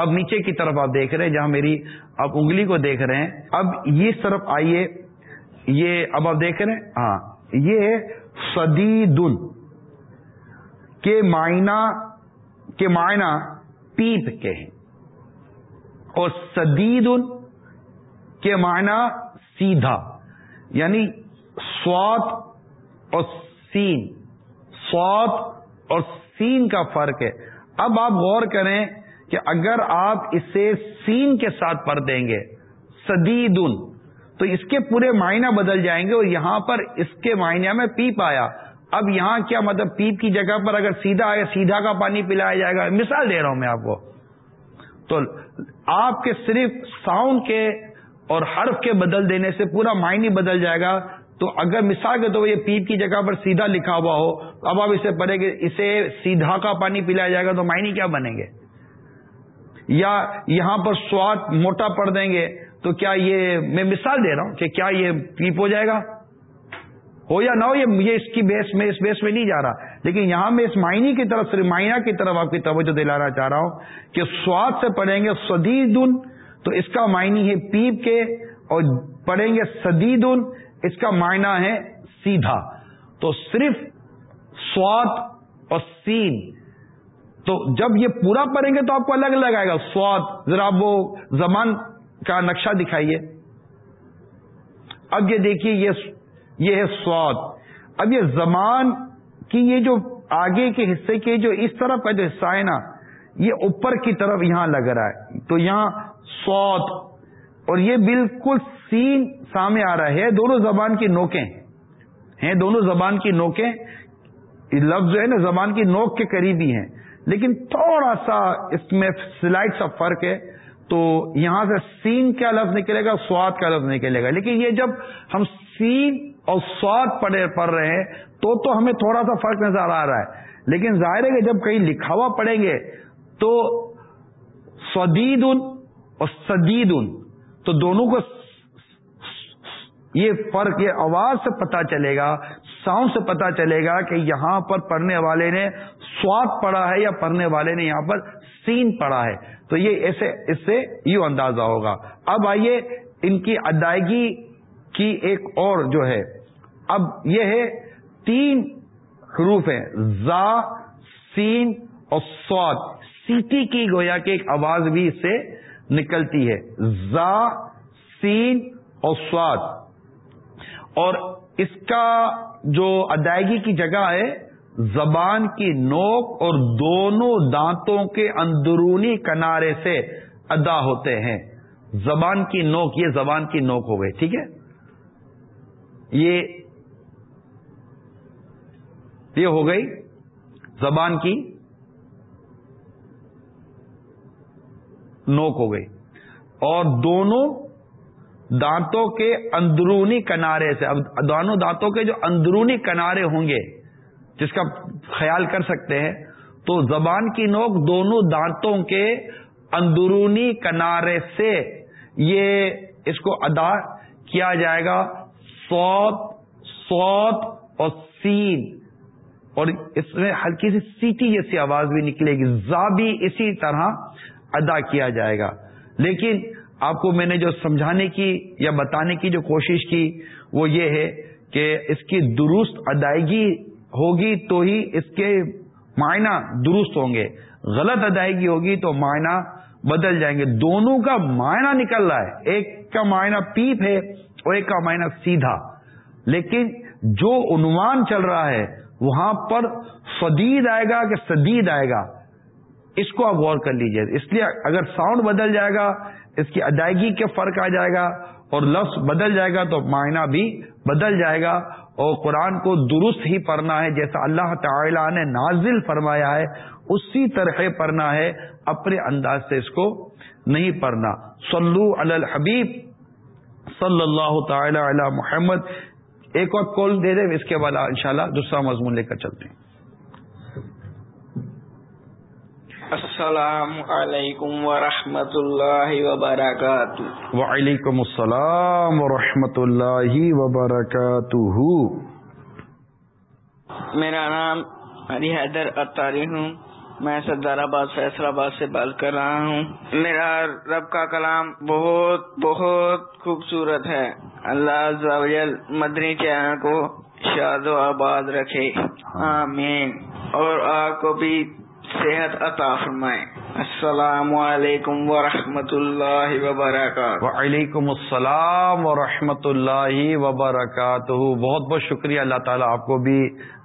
اب نیچے کی طرف آپ دیکھ رہے ہیں، جہاں میری آپ انگلی کو دیکھ رہے ہیں۔ اب یہ طرف آئیے، یہ اب آپ دیکھ رہے ہیں؟ ہاں یہ سدید کے معائنہ کے معائنہ پیپ کے ہیں۔ اور سدید کے معنی سیدھا یعنی سوات اور سین۔ سوات اور سین کا فرق ہے۔ اب آپ غور کریں کہ اگر آپ اسے سین کے ساتھ پڑھ دیں گے سدید تو اس کے پورے معنی بدل جائیں گے اور یہاں پر اس کے معنی میں پیپ آیا۔ اب یہاں کیا مطلب پیپ کی جگہ پر اگر سیدھا آیا سیدھا کا پانی پلایا جائے گا۔ مثال دے رہا ہوں میں آپ کو۔ تو آپ کے صرف ساؤنڈ کے اور حرف کے بدل دینے سے پورا معنی بدل جائے گا۔ تو اگر مثال کے تو یہ پیپ کی جگہ پر سیدھا لکھا ہوا ہو، اب آپ اسے پڑھیں گے، اسے سیدھا کا پانی پلایا جائے گا تو معنی کیا بنیں گے؟ یا یہاں پر سواد موٹا پڑ دیں گے، تو کیا یہ میں مثال دے رہا ہوں کہ کیا یہ پیپ ہو جائے گا؟ ہو یا نہ ہو، یہ اس کی بیس میں اس بیس میں نہیں جا رہا۔ لیکن یہاں میں اس معنی کی طرف صرف مائنہ کی طرف آپ کی توجہ دلانا چاہ رہا ہوں کہ سواد سے پڑھیں گے سدید تو اس کا معنی ہے پیپ کے، اور پڑھیں گے سدید اس کا معنی ہے سیدھا۔ تو صرف سواد اور سین تو جب یہ پورا پڑھیں گے تو آپ کو الگ الگ آئے گا۔ سواد، ذرا وہ زمان کا نقشہ دکھائیے۔ اب یہ دیکھیے، یہ ہے سواد۔ اب یہ زمان کی یہ جو آگے کے حصے کے جو اس طرف کا جو حصہ ہے نا یہ اوپر کی طرف یہاں لگ رہا ہے۔ تو یہاں سوت اور یہ بالکل سین سامنے آ رہا ہے۔ دونوں زبان کی نوکیں ہیں۔ دونوں زبان کی نوکیں۔ لفظ جو ہے نا، زبان کی نوک کے قریبی ہیں۔ لیکن تھوڑا سا اس میں سلائٹ سا فرق ہے، تو یہاں سے سین کا لفظ نکلے گا، سواد کا لفظ نکلے گا۔ لیکن یہ جب ہم سین اور سواد پڑھے پڑھ رہے ہیں، تو تو ہمیں تھوڑا سا فرق نظر آ رہا ہے۔ لیکن ظاہر ہے کہ جب کہیں لکھا ہوا پڑھیں گے، تو سدید ان اور سدید ان تو دونوں کو یہ فرق یہ آواز سے پتا چلے گا، ساؤنڈ سے پتا چلے گا کہ یہاں پر پڑھنے والے نے سواد پڑھا ہے یا پڑھنے والے نے یہاں پر سین پڑھا ہے۔ تو یہ ایسے اس سے یوں اندازہ ہوگا۔ اب آئیے ان کی ادائیگی کی ایک اور جو ہے۔ اب یہ ہے تین حروف ہیں زا، سین اور سواد سیٹی کی گویا کہ ایک آواز بھی اس سے نکلتی ہے۔ زا، سین اور سواد اور اس کا جو ادائیگی کی جگہ ہے، زبان کی نوک اور دونوں دانتوں کے اندرونی کنارے سے ادا ہوتے ہیں۔ زبان کی نوک، یہ زبان کی نوک ہو گئی، ٹھیک ہے؟ یہ یہ ہو گئی زبان کی نوک ہو گئی۔ اور دونوں دانتوں کے اندرونی کنارے سے، اب دونوں دانتوں کے جو اندرونی کنارے ہوں گے، جس کا خیال کر سکتے ہیں، تو زبان کی نوک دونوں دانتوں کے اندرونی کنارے سے یہ اس کو ادا کیا جائے گا سوت سوت اور سین۔ اور اس میں ہلکی سی سیٹی جیسی آواز بھی نکلے گی، زا بھی اسی طرح ادا کیا جائے گا۔ لیکن آپ کو میں نے جو سمجھانے کی یا بتانے کی جو کوشش کی وہ یہ ہے کہ اس کی درست ادائیگی ہوگی تو ہی اس کے معنی درست ہوں گے۔ غلط ادائیگی ہوگی تو معنی بدل جائیں گے۔ دونوں کا معنی نکل رہا ہے۔ ایک کا معنی پیپ ہے اور ایک کا معنی سیدھا۔ لیکن جو عنوان چل رہا ہے وہاں پر فدید آئے گا کہ سدید آئے گا۔ اس کو آپ غور کر لیجیے۔ اس لیے اگر ساؤنڈ بدل جائے گا اس کی ادائیگی کے فرق آ جائے گا اور لفظ بدل جائے گا تو معنی بھی بدل جائے گا اور قرآن کو درست ہی پڑھنا ہے جیسا اللہ تعالی نے نازل فرمایا ہے، اسی طرح پڑھنا ہے، اپنے انداز سے اس کو نہیں پڑھنا۔ صلو علی الحبیب صلی اللہ تعالی علی محمد۔ ایک اور کال دے دیں اس کے بعد انشاءاللہ دوسرا مضمون لے کر چلتے ہیں۔ السلام علیکم ورحمۃ اللہ وبرکاتہ. وعلیکم السلام ورحمۃ اللہ وبرکاتہ. میرا نام علی حیدر اتاری ہوں. میں سردار آباد فیصل آباد سے بات کر رہا ہوں. میرا رب کا کلام بہت بہت خوبصورت ہے. اللہ مدنی چینل کو شاد و آباد رکھے. آمین. اور آپ کو بھی صحت عطا فرمائے السلام علیکم ورحمۃ اللہ وبرکاتہ۔ وعلیکم السلام ورحمۃ اللہ وبرکاتہ۔ بہت بہت شکریہ۔ اللہ تعالیٰ آپ کو بھی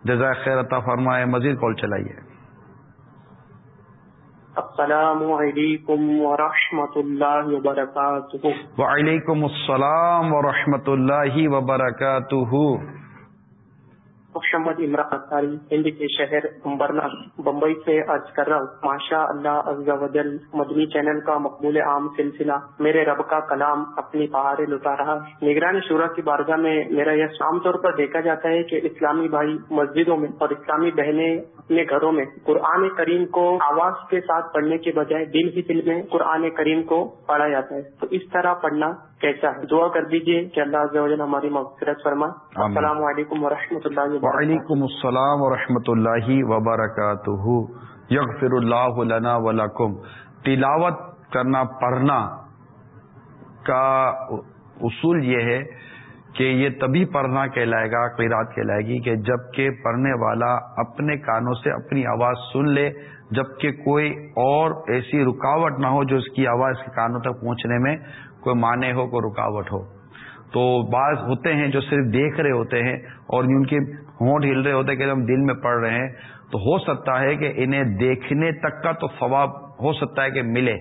جزائے خیر عطا فرمائے۔ مزید کال چلائیے۔ السلام علیکم ورحمۃ اللہ وبرکاتہ۔ وعلیکم السلام ورحمۃ اللہ وبرکاتہ۔ محمد عمران اختاری ہند کے شہر امبرنا بمبئی سے عرض کر رہا ہوں ماشاء اللہ عز و جل، مدنی چینل کا مقبول عام سلسلہ میرے رب کا کلام اپنی پہاڑے لٹا رہا نگرانی شورا کی بارگاہ میں میرا یہ عام طور پر دیکھا جاتا ہے کہ اسلامی بھائی مسجدوں میں اور اسلامی بہنیں اپنے گھروں میں قرآن کریم کو آواز کے ساتھ پڑھنے کے بجائے دل ہی دل میں قرآن کریم کو پڑھا جاتا ہے۔ تو اس طرح پڑھنا کیسا دعا کر دیجیے کہ اللہ عز و جل ہماری مغفرت فرمائے۔ السلام علیکم ورحمۃ اللہ وبرکاتہ۔ وعلیکم السلام ورحمۃ اللہ وبرکاتہ۔ یغفر اللہ لنا ولکم۔ تلاوت کرنا پڑھنا کا اصول یہ ہے کہ یہ تبھی پڑھنا کہلائے گا قیرات کہلائے گی کہ جبکہ پڑھنے والا اپنے کانوں سے اپنی آواز سن لے جبکہ کوئی اور ایسی رکاوٹ نہ ہو جو اس کی آواز کے کانوں تک پہنچنے میں کوئی معنی ہو، کوئی رکاوٹ ہو۔ تو بعض ہوتے ہیں جو صرف دیکھ رہے ہوتے ہیں اور ان کے ہونٹ ہل رہے ہوتے ہیں کہ ہم دل میں پڑھ رہے ہیں، تو ہو سکتا ہے کہ انہیں دیکھنے تک کا تو ثواب ہو سکتا ہے کہ ملے،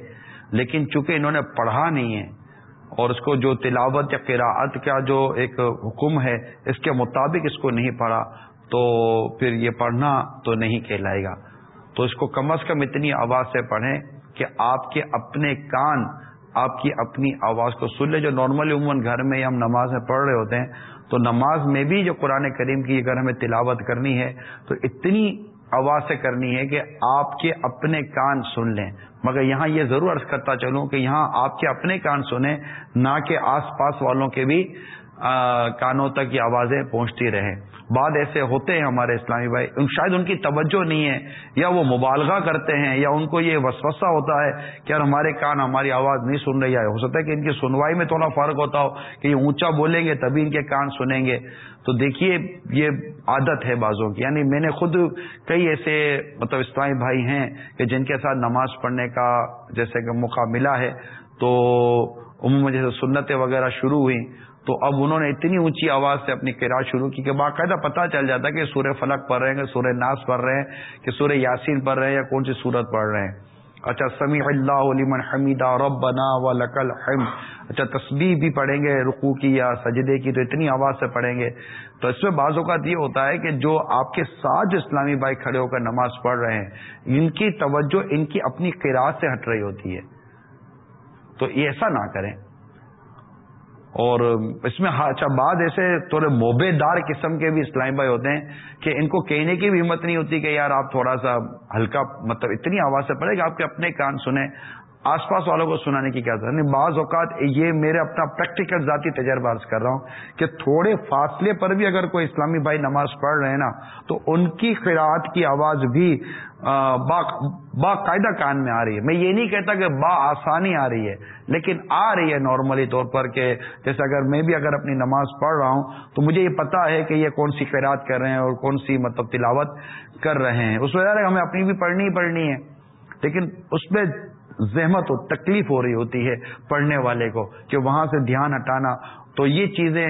لیکن چونکہ انہوں نے پڑھا نہیں ہے اور اس کو جو تلاوت یا قراعت کا جو ایک حکم ہے، اس کے مطابق اس کو نہیں پڑھا، تو پھر یہ پڑھنا تو نہیں کہلائے گا۔ تو اس کو کم از کم اتنی آواز سے پڑھیں کہ آپ کے اپنے کان آپ کی اپنی آواز کو سن لے جو نارملی عموماً گھر میں ہم نماز میں پڑھ رہے ہوتے ہیں، تو نماز میں بھی جو قرآن کریم کی اگر ہمیں تلاوت کرنی ہے، تو اتنی آواز سے کرنی ہے کہ آپ کے اپنے کان سن لیں۔ مگر یہاں یہ ضرور عرض کرتا چلوں کہ یہاں آپ کے اپنے کان سنیں، نہ کہ آس پاس والوں کے بھی کانوں تک یہ آوازیں پہنچتی رہیں۔ بعد ایسے ہوتے ہیں ہمارے اسلامی بھائی شاید ان کی توجہ نہیں ہے، یا وہ مبالغہ کرتے ہیں، یا ان کو یہ وسوسہ ہوتا ہے کہ یار ہمارے کان ہماری آواز نہیں سن رہی۔ ہے ہو سکتا ہے کہ ان کی سنوائی میں تھوڑا فرق ہوتا ہو کہ یہ اونچا بولیں گے تبھی ان کے کان سنیں گے۔ تو دیکھیے، یہ عادت ہے بازوں کی۔ یعنی میں نے خود کئی ایسے مطلب اسلامی بھائی ہیں کہ جن کے ساتھ نماز پڑھنے کا جیسے کہ موقع ملا ہے، تو عموماً جیسے سنتیں وغیرہ شروع ہوئی تو اب انہوں نے اتنی اونچی آواز سے اپنی قرآن شروع کی کہ باقاعدہ پتہ چل جاتا ہے کہ سورہ فلک پڑھ رہے ہیں، کہ سورہ ناس پڑھ رہے ہیں، کہ سورہ یاسین پڑھ رہے ہیں یا کون سی سورت پڑھ رہے ہیں۔ اچھا سمیع اللہ علیمن حمیدہ رب بنا و لقل حم اچھا تصویر بھی پڑھیں گے رقو کی یا سجدے کی، تو اتنی آواز سے پڑھیں گے۔ تو اس میں بعض اوقات یہ ہوتا ہے کہ جو آپ کے ساتھ جو اسلامی بھائی کھڑے ہو کر نماز پڑھ رہے ہیں، ان کی توجہ، ان کی اپنی قرآن سے ہٹ رہی ہوتی ہے۔ تو یہ ایسا نہ کریں۔ اور اس میں ہاں، اچھا بعد ایسے تھوڑے موبے دار قسم کے بھی اسلام بھائی ہوتے ہیں کہ ان کو کہنے کی بھی ہمت نہیں ہوتی کہ یار آپ تھوڑا سا ہلکا مطلب اتنی آواز سے پڑے کہ آپ کے اپنے کان سنیں۔ آس پاس والوں کو سنانے کی کیا ضرورت بعض اوقات یہ میرے اپنا پریکٹیکل ذاتی تجربہ کر رہا ہوں کہ تھوڑے فاصلے پر بھی اگر کوئی اسلامی بھائی نماز پڑھ رہے ہیں نا، تو ان کی قرآت کی آواز بھی باقاعدہ کان میں آ رہی ہے۔ میں یہ نہیں کہتا کہ با آسانی آ رہی ہے، لیکن آ رہی ہے نارملی طور پر کہ جیسے اگر میں بھی اگر اپنی نماز پڑھ رہا ہوں، تو مجھے یہ پتا ہے کہ یہ کون سی قیرات کر رہے ہیں اور کون سی مطلب تلاوت کر رہے ہیں۔ اس وجہ سے ہمیں اپنی بھی پڑھنی ہی پڑھنی ہے۔ لیکن اس میں زحمت و تکلیف ہو رہی ہوتی ہے پڑھنے والے کو کہ وہاں سے دھیان ہٹانا تو یہ چیزیں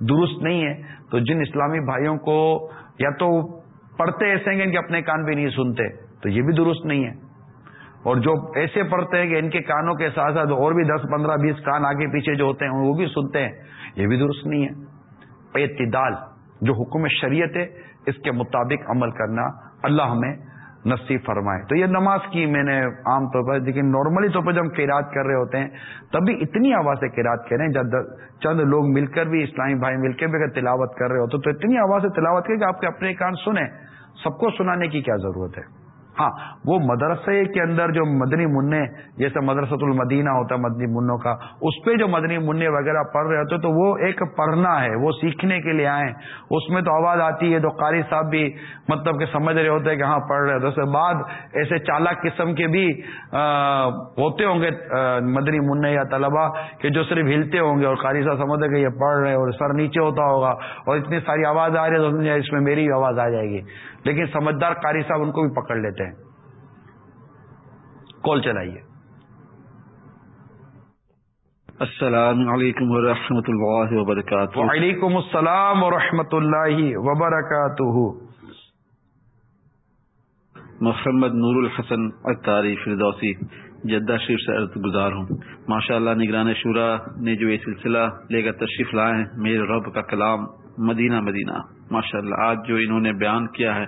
درست نہیں ہیں۔ تو جن اسلامی بھائیوں کو یا تو پڑھتے ایسے ہیں کہ اپنے کان بھی نہیں سنتے، تو یہ بھی درست نہیں ہے اور جو ایسے پڑھتے ہیں کہ ان کے کانوں کے ساتھ ساتھ اور بھی دس، پندرہ، بیس کان آگے پیچھے جو ہوتے ہیں، وہ بھی سنتے ہیں۔ یہ بھی درست نہیں ہے اعتدال، جو حکم شریعت ہے، اس کے مطابق عمل کرنا اللہ ہمیں نصیب فرمائے۔ تو یہ نماز کی میں نے عام طور پر، لیکن نارملی طور پر جب ہم قیرات کر رہے ہوتے ہیں تبھی اتنی آواز سے قیرات کریں جب چند لوگ مل کر بھی اسلامی بھائی مل کے بھی اگر تلاوت کر رہے ہوتے تو اتنی آواز سے تلاوت کریں کہ آپ کے اپنے کان سنیں۔ سب کو سنانے کی کیا ضرورت ہے؟ ہاں وہ مدرسے کے اندر جو مدنی منع، جیسے مدرسۃ المدینہ ہوتا ہے مدنی منوں کا، اس پہ جو مدنی منع وغیرہ پڑھ رہے ہوتے تو وہ ایک پڑھنا ہے، وہ سیکھنے کے لیے آئیں اس میں تو آواز آتی ہے تو قاری صاحب بھی مطلب کہ سمجھ رہے ہوتے ہیں کہ ہاں پڑھ رہے ہوتے بعد ایسے چالاک قسم کے بھی ہوتے ہوں گے مدنی منع یا طلبا کہ جو صرف ہلتے ہوں گے اور قاری صاحب سمجھتے کہ یہ پڑھ رہے ہیں اور سر نیچے ہوتا ہوگا اور اتنی ساری آواز آ رہی ہے تو اس میں میری آواز آ جائے گی۔ لیکن سمجھدار قاری صاحب ان کو بھی پکڑ لیتے ہیں۔ کال چلائیے۔ السلام علیکم ورحمۃ اللہ وبرکاتہ۔ وعلیکم السلام ورحمۃ اللہ وبرکاتہ۔ محمد نور الحسن اطاری فردوسی جدہ شریف سے عرض گزار ہوں۔ ماشاء اللہ نگران شورا نے جو یہ سلسلہ لے کر تشریف لائے ہیں میرے رب کا کلام مدینہ مدینہ۔ ماشاء اللہ آج جو انہوں نے بیان کیا ہے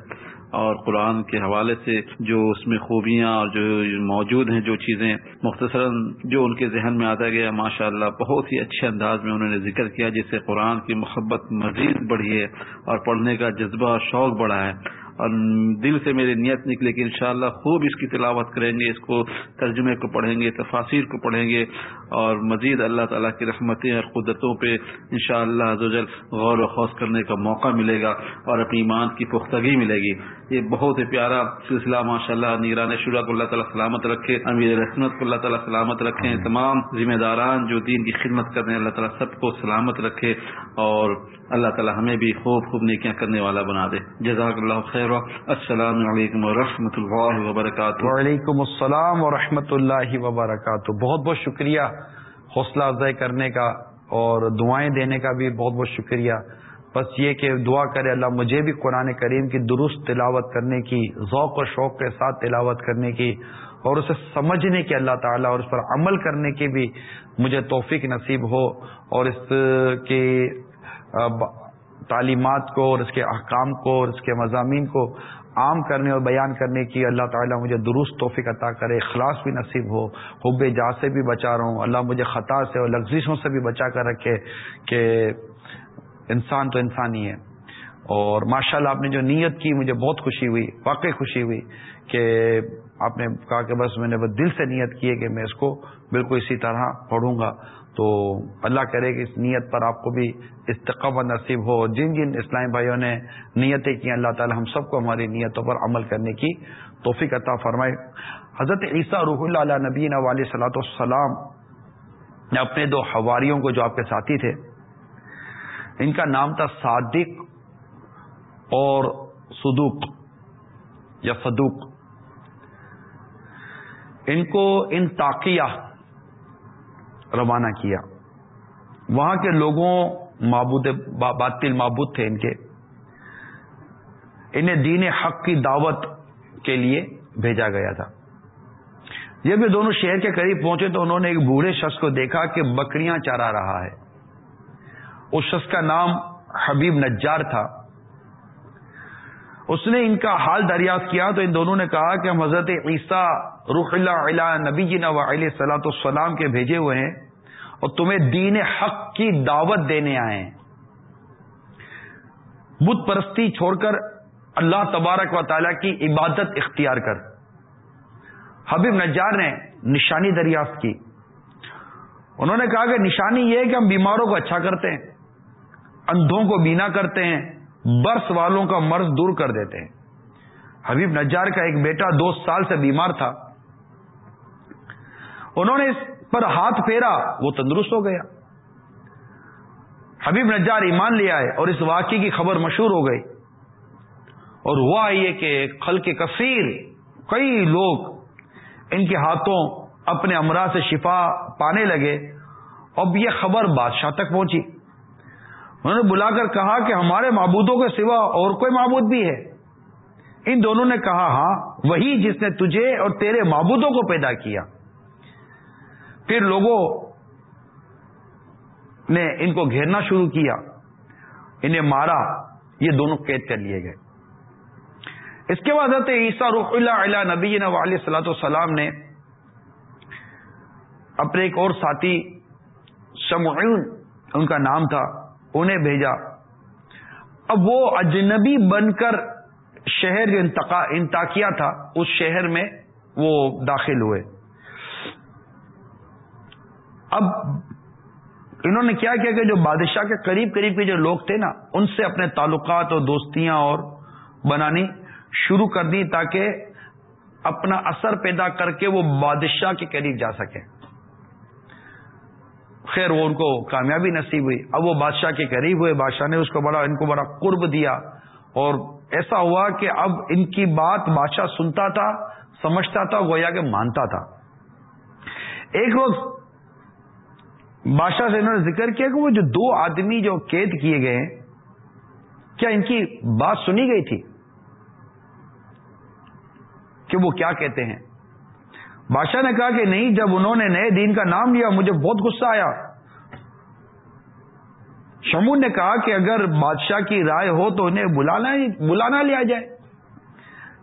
اور قرآن کے حوالے سے جو اس میں خوبیاں اور جو موجود ہیں جو چیزیں، مختصراً جو ان کے ذہن میں آتا گیا ماشاء اللہ بہت ہی اچھے انداز میں انہوں نے ذکر کیا، جس سے قرآن کی محبت مزید بڑھی ہے اور پڑھنے کا جذبہ اور شوق بڑھا ہے۔ اور دل سے میری نیت نکلے کہ انشاءاللہ خوب اس کی تلاوت کریں گے، اس کو ترجمے کو پڑھیں گے تفاصیر کو پڑھیں گے اور مزید اللہ تعالیٰ کی رحمتیں اور قدرتوں پہ انشاءاللہ شاء اللہ غور و خوص کرنے کا موقع ملے گا اور اپنی ایمان کی پختگی ملے گی۔ یہ بہت ہی پیارا سلسلہ ماشاء اللہ نیران شورا کو اللہ تعالیٰ سلامت رکھے، امیر رحمت کو اللہ تعالیٰ سلامت رکھے، تمام ذمہ داران جو دین کی خدمت کرتے ہیں، اللہ تعالیٰ سب کو سلامت رکھے اور اللہ تعالیٰ ہمیں بھی خوب خوب نیکیاں کرنے والا بنا دے۔ جزاک اللہ خیر۔ السلام علیکم و اللہ وبرکاتہ۔ وعلیکم السلام و اللہ وبرکاتہ۔ بہت بہت شکریہ حوصلہ افزائی کرنے کا اور دعائیں دینے کا بھی بہت بہت شکریہ۔ بس یہ کہ دعا کرے اللہ مجھے بھی قرآن کریم کی درست تلاوت کرنے کی، ذوق و شوق کے ساتھ تلاوت کرنے کی اور اسے سمجھنے کی اللہ تعالیٰ اور اس پر عمل کرنے کی بھی مجھے توفیق نصیب ہو اور اس کے تعلیمات کو اور اس کے احکام کو اور اس کے مضامین کو عام کرنے اور بیان کرنے کی اللہ تعالیٰ مجھے درست توفیق عطا کرے، اخلاص بھی نصیب ہو، حب جا سے بھی بچا رہا ہوں اللہ مجھے خطا سے اور لغزشوں سے بھی بچا کر رکھے کہ انسان تو انسان ہی ہے۔ اور ماشاء اللہ آپ نے جو نیت کی مجھے بہت خوشی ہوئی، واقعی خوشی ہوئی کہ آپ نے کہا کہ بس میں نے بس دل سے نیت کی ہے کہ میں اس کو بالکل اسی طرح پڑھوں گا۔ تو اللہ کرے کہ اس نیت پر آپ کو بھی استقبال نصیب ہو۔ جن جن اسلام بھائیوں نے نیتیں کی، اللہ تعالی ہم سب کو ہماری نیتوں پر عمل کرنے کی توفیق عطا فرمائے۔ حضرت عیسیٰ روح اللہ علیہ نبین علیہ صلاۃ السلام نے اپنے دو حواریوں کو جو آپ کے ساتھی تھے، ان کا نام تھا صادق اور صدوق یا صدوق۔ ان کو ان تاقیہ روانہ کیا۔ وہاں کے لوگوں معبود باطل معبود تھے ان کے۔ انہیں دین حق کی دعوت کے لیے بھیجا گیا تھا۔ جب یہ دونوں شہر کے قریب پہنچے تو انہوں نے ایک بوڑھے شخص کو دیکھا کہ بکریاں چارا رہا ہے۔ اس شخص کا نام حبیب نجار تھا۔ اس نے ان کا حال دریافت کیا تو ان دونوں نے کہا کہ ہم حضرت عیسیٰ رخ اللہ علیہ نبی جی علیہ سلاۃ السلام کے بھیجے ہوئے ہیں اور تمہیں دین حق کی دعوت دینے آئے ہیں۔ بت پرستی چھوڑ کر اللہ تبارک و تعالی کی عبادت اختیار کر۔ حبیب نجار نے نشانی دریافت کی۔ انہوں نے کہا کہ نشانی یہ ہے کہ ہم بیماروں کو اچھا کرتے ہیں، اندھوں کو بینا کرتے ہیں برس والوں کا مرض دور کر دیتے ہیں۔ حبیب نجار کا ایک بیٹا دو سال سے بیمار تھا۔ انہوں نے اس پر ہاتھ پھیرا، وہ تندرست ہو گیا۔ حبیب نجار ایمان لے آئے اور اس واقعے کی خبر مشہور ہو گئی۔ اور ہوا یہ کہ خل کے کثیر، کئی لوگ ان کے ہاتھوں اپنے امرا سے شفا پانے لگے۔ اب یہ خبر بادشاہ تک پہنچی۔ انہوں نے بلا کر کہا کہ ہمارے معبودوں کے سوا اور کوئی معبود بھی ہے۔ ان دونوں نے کہا ہاں وہی جس نے تجھے اور تیرے معبودوں کو پیدا کیا۔ پھر لوگوں نے ان کو گھیرنا شروع کیا۔ انہیں مارا۔ یہ دونوں قید کر لیے گئے۔ اس کے بعد حضرت عیسیٰ رخ اللہ علیہ نبی علیہ صلاۃ والسلام نے اپنے ایک اور ساتھی شمعون ان کا نام تھا انہیں بھیجا۔ اب وہ اجنبی بن کر شہر جو انتاکیا تھا، اس شہر میں وہ داخل ہوئے۔ اب انہوں نے کیا کیا کہ جو بادشاہ کے قریب قریب کے جو لوگ تھے نا، ان سے اپنے تعلقات اور دوستیاں اور بنانی شروع کر دی تاکہ اپنا اثر پیدا کر کے وہ بادشاہ کے قریب جا سکیں۔ خیر وہ ان کو کامیابی نصیب ہوئی۔ اب وہ بادشاہ کے قریب ہوئے، بادشاہ نے اس کو بڑا، ان کو بڑا قرب دیا۔ اور ایسا ہوا کہ اب ان کی بات بادشاہ سنتا تھا، سمجھتا تھا، گویا کہ مانتا تھا۔ ایک روز بادشاہ سے انہوں نے ذکر کیا کہ وہ جو دو آدمی جو قید کیے گئے ہیں، کیا ان کی بات سنی گئی تھی؟ کہ وہ کیا کہتے ہیں؟ بادشاہ نے کہا کہ نہیں، جب انہوں نے نئے دین کا نام لیا، مجھے بہت غصہ آیا۔ شمون نے کہا کہ اگر بادشاہ کی رائے ہو تو انہیں بلانا بلانا لیا جائے۔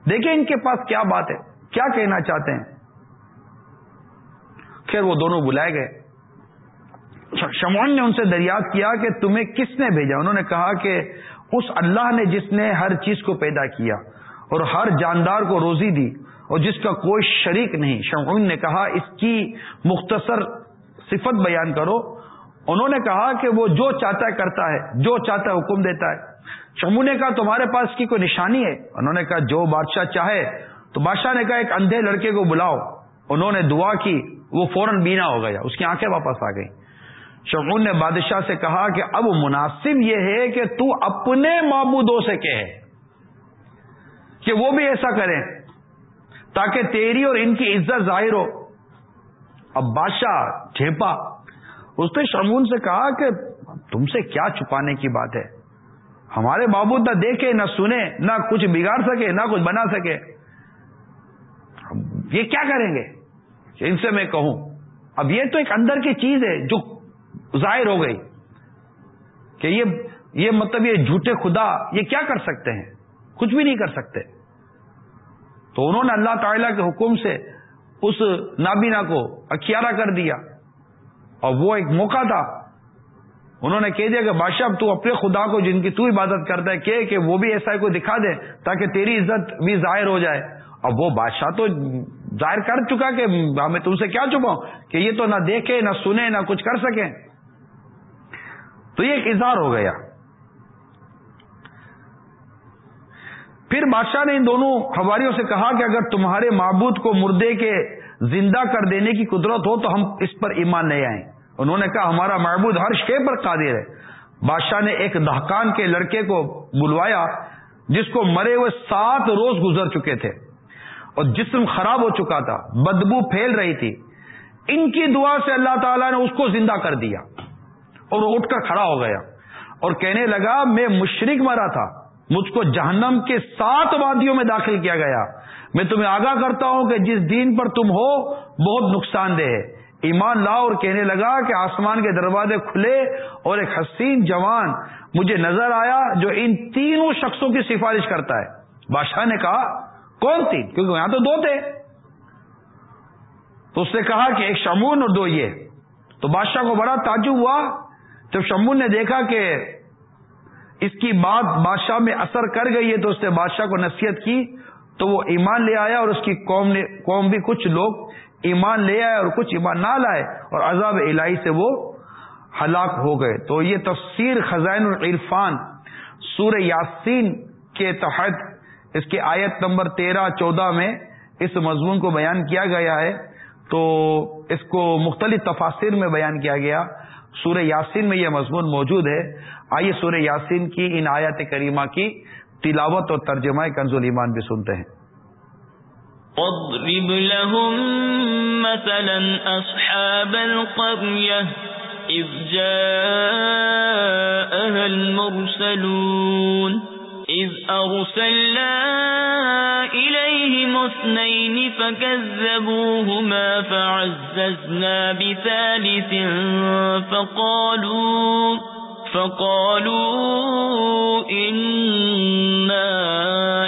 دیکھیں ان کے پاس کیا بات ہے، کیا کہنا چاہتے ہیں۔ خیر، وہ دونوں بلائے گئے۔ شمون نے ان سے دریافت کیا کہ تمہیں کس نے بھیجا؟ انہوں نے کہا کہ اس اللہ نے جس نے ہر چیز کو پیدا کیا اور ہر جاندار کو روزی دی۔ اور جس کا کوئی شریک نہیں۔ شمعون نے کہا، اس کی مختصر صفت بیان کرو۔ انہوں نے کہا کہ وہ جو چاہتا ہے کرتا ہے، جو چاہتا ہے حکم دیتا ہے۔ شمو نے کہا، تمہارے پاس کی کوئی نشانی ہے؟ انہوں نے کہا، جو بادشاہ چاہے۔ تو بادشاہ نے کہا، ایک اندھے لڑکے کو بلاؤ۔ انہوں نے دعا کی، وہ فوراً بینا ہو گیا۔ اس کی آنکھیں واپس آ گئی شمون نے بادشاہ سے کہا کہ، اب مناسب یہ ہے کہ تو اپنے معبودوں سے کہے کہ وہ بھی ایسا کریں۔ تاکہ تیری اور ان کی عزت ظاہر ہو۔ اب بادشاہ جھیپا۔ اس نے شمون سے کہا کہ تم سے کیا چھپانے کی بات ہے؟ ہمارے معبود نہ دیکھے، نہ سنے، نہ کچھ بگاڑ سکے، نہ کچھ بنا سکے۔ یہ کیا کریں گے؟ ان سے میں کہوں۔ اب یہ تو ایک اندر کی چیز ہے جو ظاہر ہو گئی۔ کہ یہ یہ مطلب یہ جھوٹے خدا یہ کیا کر سکتے ہیں؟ کچھ بھی نہیں کر سکتے۔ تو انہوں نے اللہ تعالی کے حکم سے اس نابینا کو اکیارا کر دیا۔ اور وہ ایک موقع تھا۔ انہوں نے کہہ دیا کہ بادشاہ تو اپنے خدا کو، جن کی تو عبادت کرتا ہے کہ کہ وہ بھی ایسا کوئی دکھا دے تاکہ تیری عزت بھی ظاہر ہو جائے۔ اب وہ بادشاہ تو ظاہر کر چکا کہ ہمیں تم سے کیا چھپاؤں کہ یہ تو نہ دیکھے، نہ سنے، نہ کچھ کر سکیں۔ تو یہ ایک اظہار ہو گیا۔ پھر بادشاہ نے ان دونوں ہواریوں سے کہا کہ اگر تمہارے معبود کو مردے کے زندہ کر دینے کی قدرت ہو تو ہم اس پر ایمان نہیں آئیں۔ انہوں نے کہا، ہمارا معبود ہر شے پر قادر ہے۔ بادشاہ نے ایک دہکان کے لڑکے کو بلوایا، جس کو مرے ہوئے سات روز گزر چکے تھے۔ اور جسم خراب ہو چکا تھا، بدبو پھیل رہی تھی۔ ان کی دعا سے اللہ تعالیٰ نے اس کو زندہ کر دیا اور وہ اٹھ کر کھڑا ہو گیا۔ اور کہنے لگا، میں مشرق مرا تھا۔ مجھ کو جہنم کے سات وادیوں میں داخل کیا گیا۔ میں تمہیں آگاہ کرتا ہوں کہ جس دین پر تم ہو، بہت نقصان دہ ہے۔ ایمان لاؤ اور کہنے لگا کہ آسمان کے دروازے کھلے اور ایک حسین جوان مجھے نظر آیا جو ان تینوں شخصوں کی سفارش کرتا ہے۔ بادشاہ نے کہا، کون تین؟ کیونکہ یہاں تو دو تھے۔ تو اس نے کہا کہ ایک شمون اور دو یہ۔ تو بادشاہ کو بڑا تعجب ہوا۔ جب شمون نے دیکھا کہ اس کی بات بادشاہ میں اثر کر گئی ہے تو اس نے بادشاہ کو نصیحت کی تو وہ ایمان لے آیا اور اس کی قوم نے قوم بھی کچھ لوگ ایمان لے آئے اور کچھ ایمان نہ لائے اور عذاب الہی سے وہ ہلاک ہو گئے۔ تو یہ تفسیر خزائن العرفان سور یاسین کے تحت اس کے آیت نمبر تیرہ چودہ میں اس مضمون کو بیان کیا گیا ہے۔ تو اس کو مختلف تفاصر میں بیان کیا گیا۔ سورہ یاسین میں یہ مضمون موجود ہے۔ آئیے سورہ یاسین کی ان آیات کریمہ کی تلاوت اور ترجمہ کنزول ایمان بھی سنتے ہیں۔ واضرب لهم مثلا اصحاب القرية اذ جاءها المرسلون. إذ أرسلنا إليهم اثنين فكذبوهما فعززنا بثالث فقالوا فقالوا إنا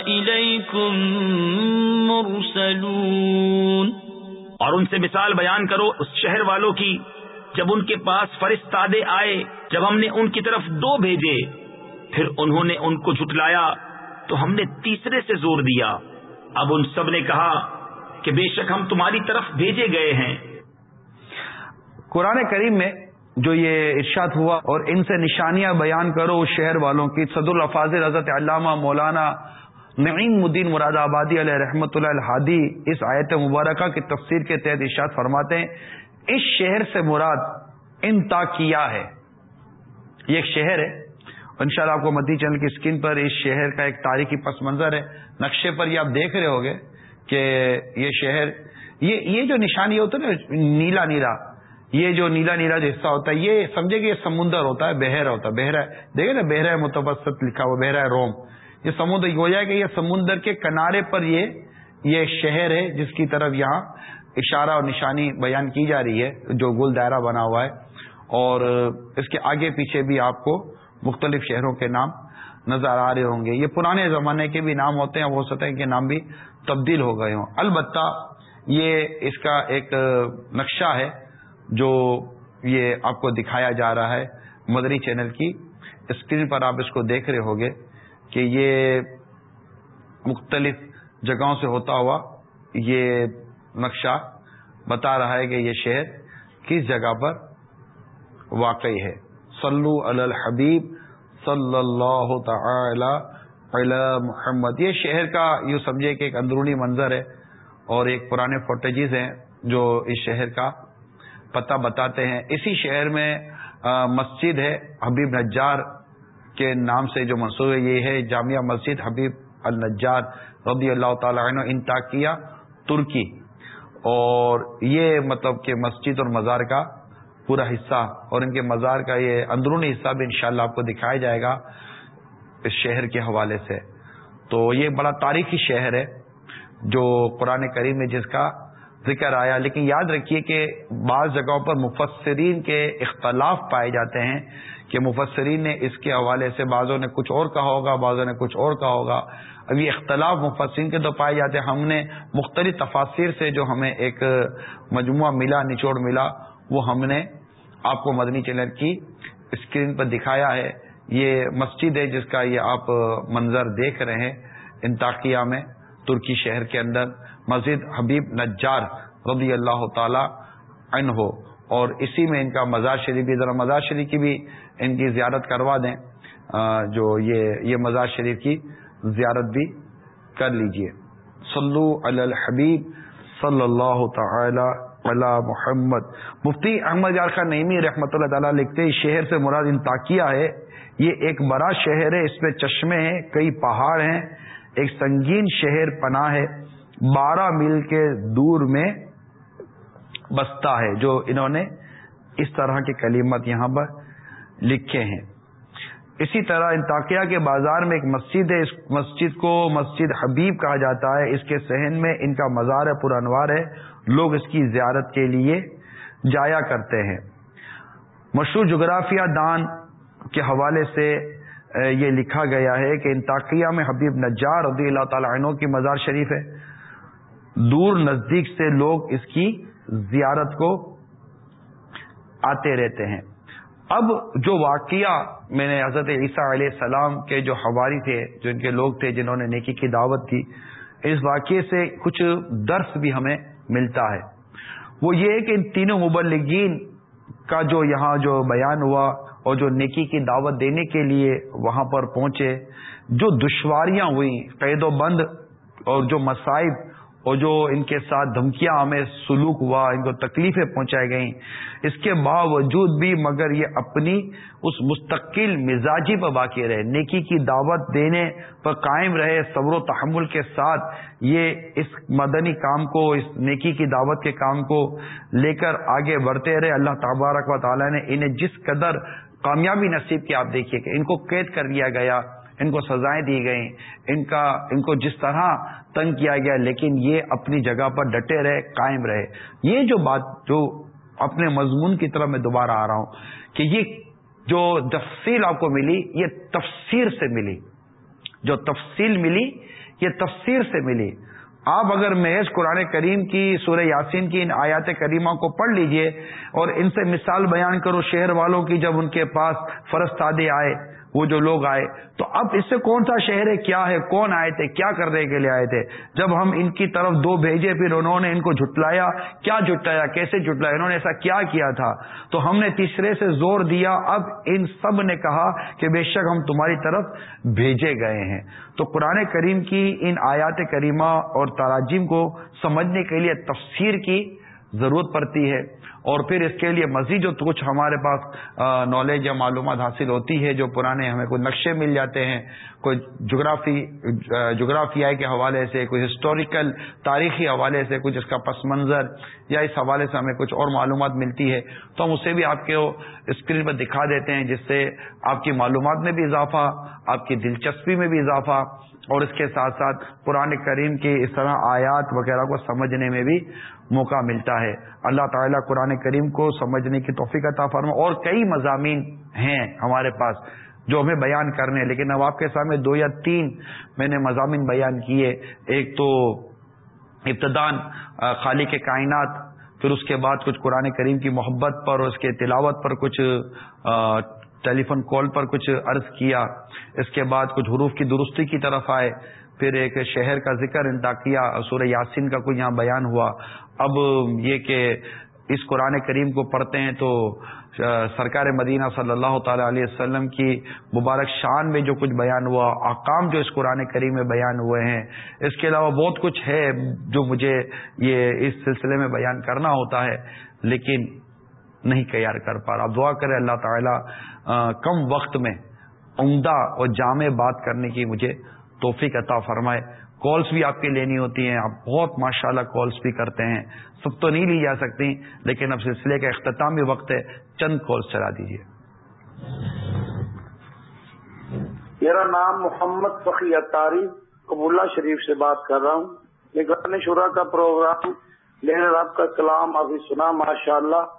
إليكم مرسلون۔ اور ان سے مثال بیان کرو اس شہر والوں کی، جب ان کے پاس فرستادے آئے، جب ہم نے ان کی طرف دو بھیجے پھر انہوں نے ان کو جھٹلایا تو ہم نے تیسرے سے زور دیا۔ اب ان سب نے کہا کہ بے شک ہم تمہاری طرف بھیجے گئے ہیں۔ قرآن کریم میں جو یہ ارشاد ہوا اور ان سے نشانیاں بیان کرو شہر والوں کی، صدر الفاظ حضرت علامہ مولانا نعیم الدین مراد آبادی علیہ رحمۃ اللہ الحادی اس آیت مبارکہ کی تفسیر کے تحت ارشاد فرماتے ہیں، اس شہر سے مراد ان کیا ہے۔ یہ ایک شہر ہے۔ ان شاء اللہ آپ کو مدی چینل کی اسکرین پر، اس شہر کا ایک تاریخی پس منظر ہے۔ نقشے پر یہ آپ دیکھ رہے ہوگے کہ یہ شہر، یہ یہ جو نشانی ہوتا ہے نا، نیلا نیلا۔ یہ جو نیلا نیلا جو حصہ ہوتا ہے، یہ سمجھے کہ یہ سمندر ہوتا ہے بہرا ہوتا ہے بہرا دیکھے نا بہرا متوسط لکھا ہوا بہرا روم۔ یہ سمندر ہو جائے کہ یہ سمندر کے کنارے پر یہ یہ شہر ہے، جس کی طرف یہاں اشارہ اور نشانی بیان کی جا رہی ہے، جو گل دائرہ بنا ہوا ہے۔ اور اس کے آگے پیچھے بھی آپ کو مختلف شہروں کے نام نظر آ رہے ہوں گے۔ یہ پرانے زمانے کے بھی نام ہوتے ہیں، ہو سکتا ہے کہ نام بھی تبدیل ہو گئے ہوں۔ البتہ یہ اس کا ایک نقشہ ہے جو یہ آپ کو دکھایا جا رہا ہے مدری چینل کی۔ اسکرین پر آپ اس کو دیکھ رہے ہوگے کہ یہ مختلف جگہوں سے ہوتا ہوا یہ نقشہ بتا رہا ہے کہ یہ شہر کس جگہ پر واقعی ہے۔ صلو علی الحبیب صلی اللہ تعالی علی محمد۔ یہ شہر کا یوں سمجھے کہ ایک اندرونی منظر ہے اور ایک پرانے فوٹیجز ہیں جو اس شہر کا پتہ بتاتے ہیں۔ اسی شہر میں مسجد ہے حبیب نجار کے نام سے جو منصوبہ یہ ہے۔ جامعہ مسجد حبیب النجار رضی اللہ تعالی عنہ انتاکیہ ترکی۔ اور یہ مطلب کہ مسجد اور مزار کا پورا حصہ اور ان کے مزار کا یہ اندرونی حصہ بھی انشاءاللہ آپ کو دکھایا جائے گا اس شہر کے حوالے سے۔ تو یہ بڑا تاریخی شہر ہے جو قرآن کریم میں جس کا ذکر آیا۔ لیکن یاد رکھیے کہ بعض جگہوں پر مفسرین کے اختلاف پائے جاتے ہیں کہ مفسرین نے اس کے حوالے سے بعضوں نے کچھ اور کہا ہوگا، بعضوں نے کچھ اور کہا ہوگا۔ اب یہ اختلاف مفسرین کے تو پائے جاتے ہیں۔ ہم نے مختلف تفاصر سے جو ہمیں ایک مجموعہ ملا، نچوڑ ملا وہ ہم نے آپ کو مدنی چینل کی اسکرین پر دکھایا ہے۔ یہ مسجد ہے جس کا یہ آپ منظر دیکھ رہے ہیں۔ انتاقیہ میں، ترکی شہر کے اندر۔ مسجد حبیب نجار رضی اللہ تعالی عنہ۔ ہو اور اسی میں ان کا مزار شریف بھی، ذرا مزار شریف کی بھی ان کی زیارت کروا دیں۔ جو یہ یہ مزار شریف کی زیارت بھی کر لیجیے۔ صلو علی الحبیب صلی اللہ تعالی علی محمد۔ مفتی احمد یار خان نعمی رحمۃ اللہ تعالیٰ لکھتے ہیں، شہر سے مراد انتاکیہ ہے۔ یہ ایک بڑا شہر ہے، اس میں چشمے ہیں، کئی پہاڑ ہیں۔ ایک سنگین شہر پناہ ہے، بارہ میل کے دور میں بستا ہے، جو انہوں نے اس طرح کے کلیمت یہاں پر لکھے ہیں۔ اسی طرح انتاقیہ کے بازار میں ایک مسجد ہے، اس مسجد کو مسجد حبیب کہا جاتا ہے۔ اس کے صحن میں ان کا مزار ہے پرانوار ہے۔ لوگ اس کی زیارت کے لیے جایا کرتے ہیں۔ مشہور جغرافیہ دان کے حوالے سے یہ لکھا گیا ہے کہ انتاقیہ میں حبیب نجار رضی اللہ تعالی عنہ کی مزار شریف ہے۔ دور نزدیک سے لوگ اس کی زیارت کو آتے رہتے ہیں۔ اب جو واقعہ میں نے حضرت عیسیٰ علیہ السلام کے جو ہواری تھے، جو ان کے لوگ تھے جنہوں نے نیکی کی دعوت دی، اس واقعے سے کچھ درس بھی ہمیں ملتا ہے۔ وہ یہ کہ ان تینوں مبلگین کا جو یہاں جو بیان ہوا اور جو نیکی کی دعوت دینے کے لیے وہاں پر پہنچے، جو دشواریاں ہوئیں، قید و بند اور جو مصائب اور جو ان کے ساتھ دھمکیاں ہمیں سلوک ہوا، ان کو تکلیفیں پہنچائی گئیں۔ اس کے باوجود بھی مگر یہ اپنی اس مستقل مزاجی پر باقی رہے۔ نیکی کی دعوت دینے پر قائم رہے صبر و تحمل کے ساتھ یہ اس مدنی کام کو، اس نیکی کی دعوت کے کام کو لے کر آگے بڑھتے رہے۔ اللہ تبارک و تعالیٰ نے انہیں جس قدر کامیابی نصیب کی، آپ دیکھیے کہ ان کو قید کر لیا گیا۔ ان کو سزائیں دی گئیں، ان کا، ان کو جس طرح تنگ کیا گیا، لیکن یہ اپنی جگہ پر ڈٹے رہے، قائم رہے۔ یہ جو بات، جو اپنے مضمون کی طرح میں دوبارہ آ رہا ہوں کہ یہ جو تفصیل آپ کو ملی، یہ تفسیر سے ملی۔ جو تفصیل ملی، یہ تفسیر سے ملی۔ آپ اگر محض قرآن کریم کی، سورہ یاسین کی ان آیات کریمہ کو پڑھ لیجیے اور ان سے مثال بیان کرو شہر والوں کی، جب ان کے پاس فرستادے آئے۔ وہ جو لوگ آئے، تو اب اس سے کون سا شہر ہے، کیا ہے، کون آئے تھے، کیا کرنے کے لیے آئے تھے؟ جب ہم ان کی طرف دو بھیجے، پھر انہوں نے ان کو جھٹلایا، کیا جھٹلایا، کیسے جھٹلایا، انہوں نے ایسا کیا کیا تھا؟ تو ہم نے تیسرے سے زور دیا، اب ان سب نے کہا کہ بے شک ہم تمہاری طرف بھیجے گئے ہیں۔ تو قرآن کریم کی ان آیات کریمہ اور تراجیم کو سمجھنے کے لیے تفسیر کی ضرورت پڑتی ہے۔ اور پھر اس کے لیے مزید جو کچھ ہمارے پاس نالج یا معلومات حاصل ہوتی ہے جو پرانے ہمیں کوئی نقشے مل جاتے ہیں، کوئی جغرافی جغرافیائی کے حوالے سے، کوئی ہسٹوریکل تاریخی حوالے سے کچھ اس کا پس منظر، یا اس حوالے سے ہمیں کچھ اور معلومات ملتی ہے، تو ہم اسے بھی آپ کے اسکرین پر دکھا دیتے ہیں، جس سے آپ کی معلومات میں بھی اضافہ، آپ کی دلچسپی میں بھی اضافہ اور اس کے ساتھ ساتھ قرآن کریم کی اس طرح آیات وغیرہ کو سمجھنے میں بھی موقع ملتا ہے۔ اللہ تعالیٰ قرآن کریم کو سمجھنے کی توفیق عطا فرما اور کئی مضامین ہیں ہمارے پاس جو ہمیں بیان کرنے لیکن اب آپ کے سامنے دو یا تین میں نے مضامین بیان کیے۔ ایک تو ابتدان خالی کے کائنات، پھر اس کے بعد کچھ قرآن کریم کی محبت پر اور اس کے تلاوت پر کچھ ٹیلی فون کال پر کچھ عرض کیا، اس کے بعد کچھ حروف کی درستی کی طرف آئے، پھر ایک شہر کا ذکر انتا کیا، سورہ یاسین کا کوئی یہاں بیان ہوا۔ اب یہ کہ اس قرآن کریم کو پڑھتے ہیں تو سرکار مدینہ صلی اللہ تعالی علیہ وسلم کی مبارک شان میں جو کچھ بیان ہوا، احکام جو اس قرآن کریم میں بیان ہوئے ہیں، اس کے علاوہ بہت کچھ ہے جو مجھے یہ اس سلسلے میں بیان کرنا ہوتا ہے، لیکن نہیں تیار کر پا رہا۔ دعا کرے اللہ تعالی کم وقت میں عمدہ اور جامع بات کرنے کی مجھے توفیق عطا فرمائے۔ کالس بھی آپ کی لینی ہوتی ہیں، آپ بہت ماشاء اللہ کالس بھی کرتے ہیں۔ سب تو نہیں لی جا سکتی، لیکن اب سلسلے کا اختتامی وقت ہے۔ چند کالس چلا دیجیے میرا نام محمد فقی اتاری قبولہ شریف سے بات کر رہا ہوں۔ نگران شورا کا پروگرام، میرے رب کا کلام ابھی سنا ماشاء اللہ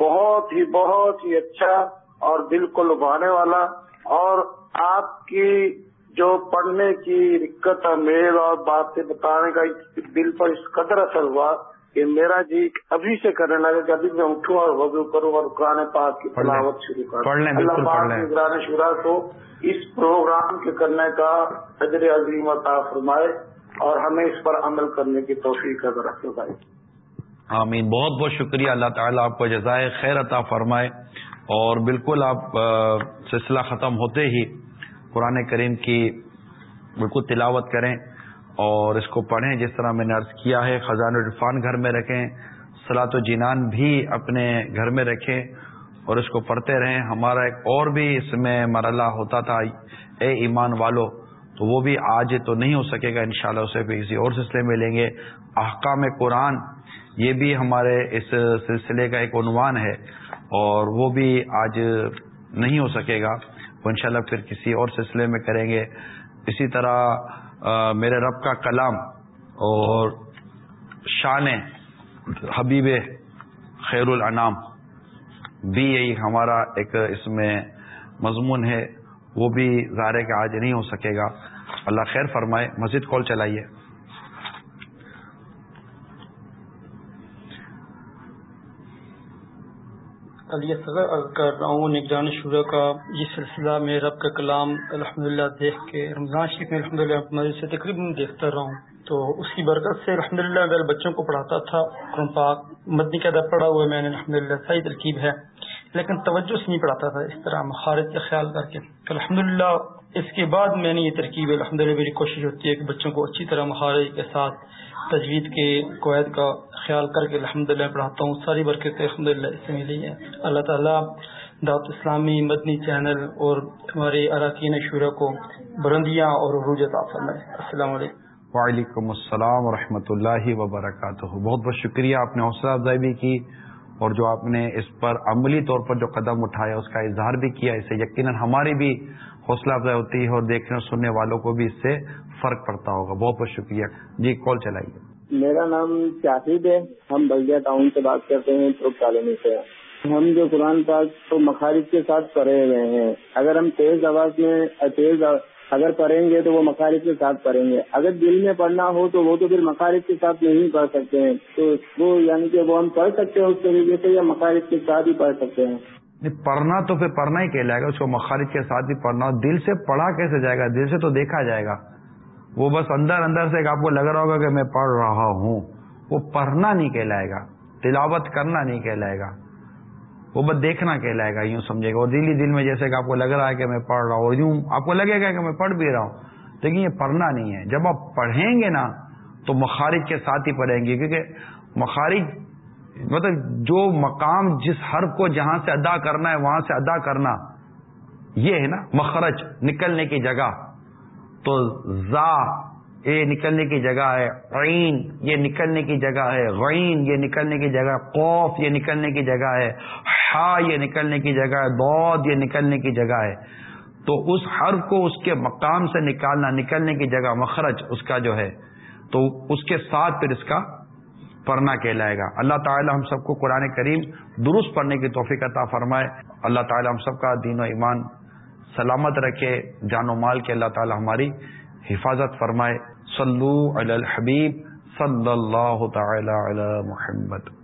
بہت ہی بہت ہی اچھا اور دل کو لبھانے والا اور آپ کی جو پڑھنے کی دقت میل اور باتیں بتانے کا دل پر اس قدر اثر ہوا کہ میرا جی ابھی سے کرنے لگا کہ ابھی میں اٹھوں اور وضو کروں اور قرآن پاک کی تلاوت شروع کروں۔ اللہ پاک نگران شورا کو اس پروگرام کے کرنے کا حضر عظیم عطا فرمائے اور ہمیں اس پر عمل کرنے کی توفیق اگر رکھے بھائی۔ آمین۔ بہت بہت شکریہ۔ اللہ تعالیٰ آپ کو جزائے خیر عطا فرمائے۔ اور بالکل آپ سلسلہ ختم ہوتے ہی قرآن کریم کی بالکل تلاوت کریں اور اس کو پڑھیں، جس طرح میں نے عرض کیا ہے خزان الرفان گھر میں رکھیں سلاط و جینان بھی اپنے گھر میں رکھیں اور اس کو پڑھتے رہیں۔ ہمارا ایک اور بھی اس میں مرلہ ہوتا تھا، اے ایمان والو، تو وہ بھی آج تو نہیں ہو سکے گا، انشاءاللہ اسے بھی کسی اور سلسلے میں لیں گے۔ احکام قرآن، یہ بھی ہمارے اس سلسلے کا ایک عنوان ہے۔ اور وہ بھی آج نہیں ہو سکے گا۔ وہ انشاءاللہ پھر کسی اور سلسلے میں کریں گے۔ اسی طرح میرے رب کا کلام اور شان حبیب خیر الانام بھی یہی ہمارا ایک اس میں مضمون ہے۔ وہ بھی ظاہر کہ آج نہیں ہو سکے گا۔ اللہ خیر فرمائے۔ مسجد کال چلائیے۔ علی صدر کر رہا ہوں نگران شورا کا یہ سلسلہ میں رب کا کلام الحمد للہ دیکھ کے رمضان شریف میں الحمد للہ سے تقریباً دیکھتا رہا ہوں۔ تو اس کی برکت سے الحمد للہ بچوں کو پڑھاتا تھا، قرآن پاک مدنی کا ادب پڑھا ہوا میں نے الحمد للہ صحیح ترکیب ہے، لیکن توجہ سے نہیں پڑھاتا تھا، اس طرح مخارج کا خیال کر کے۔ الحمد للہ اس کے بعد میں نے یہ ترکیب الحمد للہ میری کوشش ہوتی ہے کہ بچوں کو اچھی طرح مخارج کے ساتھ تجوید کے قواعد کا خیال کر کے الحمد للہ پڑھاتا ہوں۔ ساری برکتیں الحمد للہ اس سے ملی ہیں۔ اللہ تعالیٰ دعوت اسلامی مدنی چینل اور ہمارے اراکین شعرا کو برندیاں اور عروج عطا فرمائے۔ السلام علیکم۔ وعلیکم السلام ورحمۃ اللہ وبرکاتہ۔ بہت بہت شکریہ آپ نے حوصلہ افزائی بھی کی اور جو آپ نے اس پر عملی طور پر جو قدم اٹھایا، اس کا اظہار بھی کیا، اسے یقیناً ہماری بھی حوصلہ افزائی ہوتی ہے اور دیکھنے اور سننے والوں کو بھی اس سے فرق پڑتا ہوگا۔ بہت بہت شکریہ۔ جی کال چلائیے۔ میرا نام شاہد ہے۔ ہم بلدیا ٹاؤن سے بات کرتے ہیں کالونی سے۔ ہم جو قرآن پاک تو مخارج کے ساتھ پڑھے ہوئے ہیں، اگر ہم تیز آواز میں، تیز اگر پڑھیں گے تو وہ مخارج کے ساتھ پڑھیں گے۔ اگر دل میں پڑھنا ہو تو وہ تو پھر مخارج کے ساتھ نہیں پڑھ سکتے ہیں۔ تو وہ یعنی کہ وہ ہم پڑھ سکتے ہیں اس طریقے سے یا مخارج کے ساتھ ہی پڑھ سکتے ہیں۔ پڑھنا تو پھر پڑھنا ہی کہلائے گا، اس کو مخارج کے ساتھ ہی پڑھنا، دل سے پڑھا کیسے جائے گا؟ دل سے تو دیکھا جائے گا۔ وہ بس اندر اندر سے آپ کو لگ رہا ہوگا کہ میں پڑھ رہا ہوں۔ وہ پڑھنا نہیں کہلائے گا، تلاوت کرنا نہیں کہلائے گا۔ وہ بس دیکھنا کہلائے گا، یوں سمجھے گا۔ اور دلی دل میں جیسے کہ آپ کو لگ رہا ہے کہ میں پڑھ رہا ہوں، یوں آپ کو لگے گا کہ میں پڑھ بھی رہا ہوں۔ لیکن یہ پڑھنا نہیں ہے۔ جب آپ پڑھیں گے نا، تو مخارج کے ساتھ ہی پڑھیں گے، کیونکہ مخارج مطلب جو مقام جس حرف کو جہاں سے ادا کرنا ہے، وہاں سے ادا کرنا۔ یہ ہے نا مخرج، نکلنے کی جگہ۔ تو زا یہ نکلنے کی جگہ ہے۔ عین، یہ نکلنے کی جگہ ہے۔ غین، یہ نکلنے کی جگہ۔ قوف، یہ نکلنے کی جگہ ہے۔ ہا یہ نکلنے کی جگہ ہے۔ بود یہ نکلنے کی جگہ ہے۔ تو اس حرف کو اس کے مقام سے نکالنا، نکلنے کی جگہ مخرج اس کا جو ہے۔ تو اس کے ساتھ پھر اس کا پڑھنا کہلائے گا۔ اللہ تعالی ہم سب کو قرآن کریم درست پڑھنے کی توفیق عطا فرمائے۔ اللہ تعالی ہم سب کا دین و ایمان سلامت رکھے۔ جان و مال کے اللہ تعالی ہماری حفاظت فرمائے۔ صلو علی الحبیب صلی اللہ تعالی علی محمد۔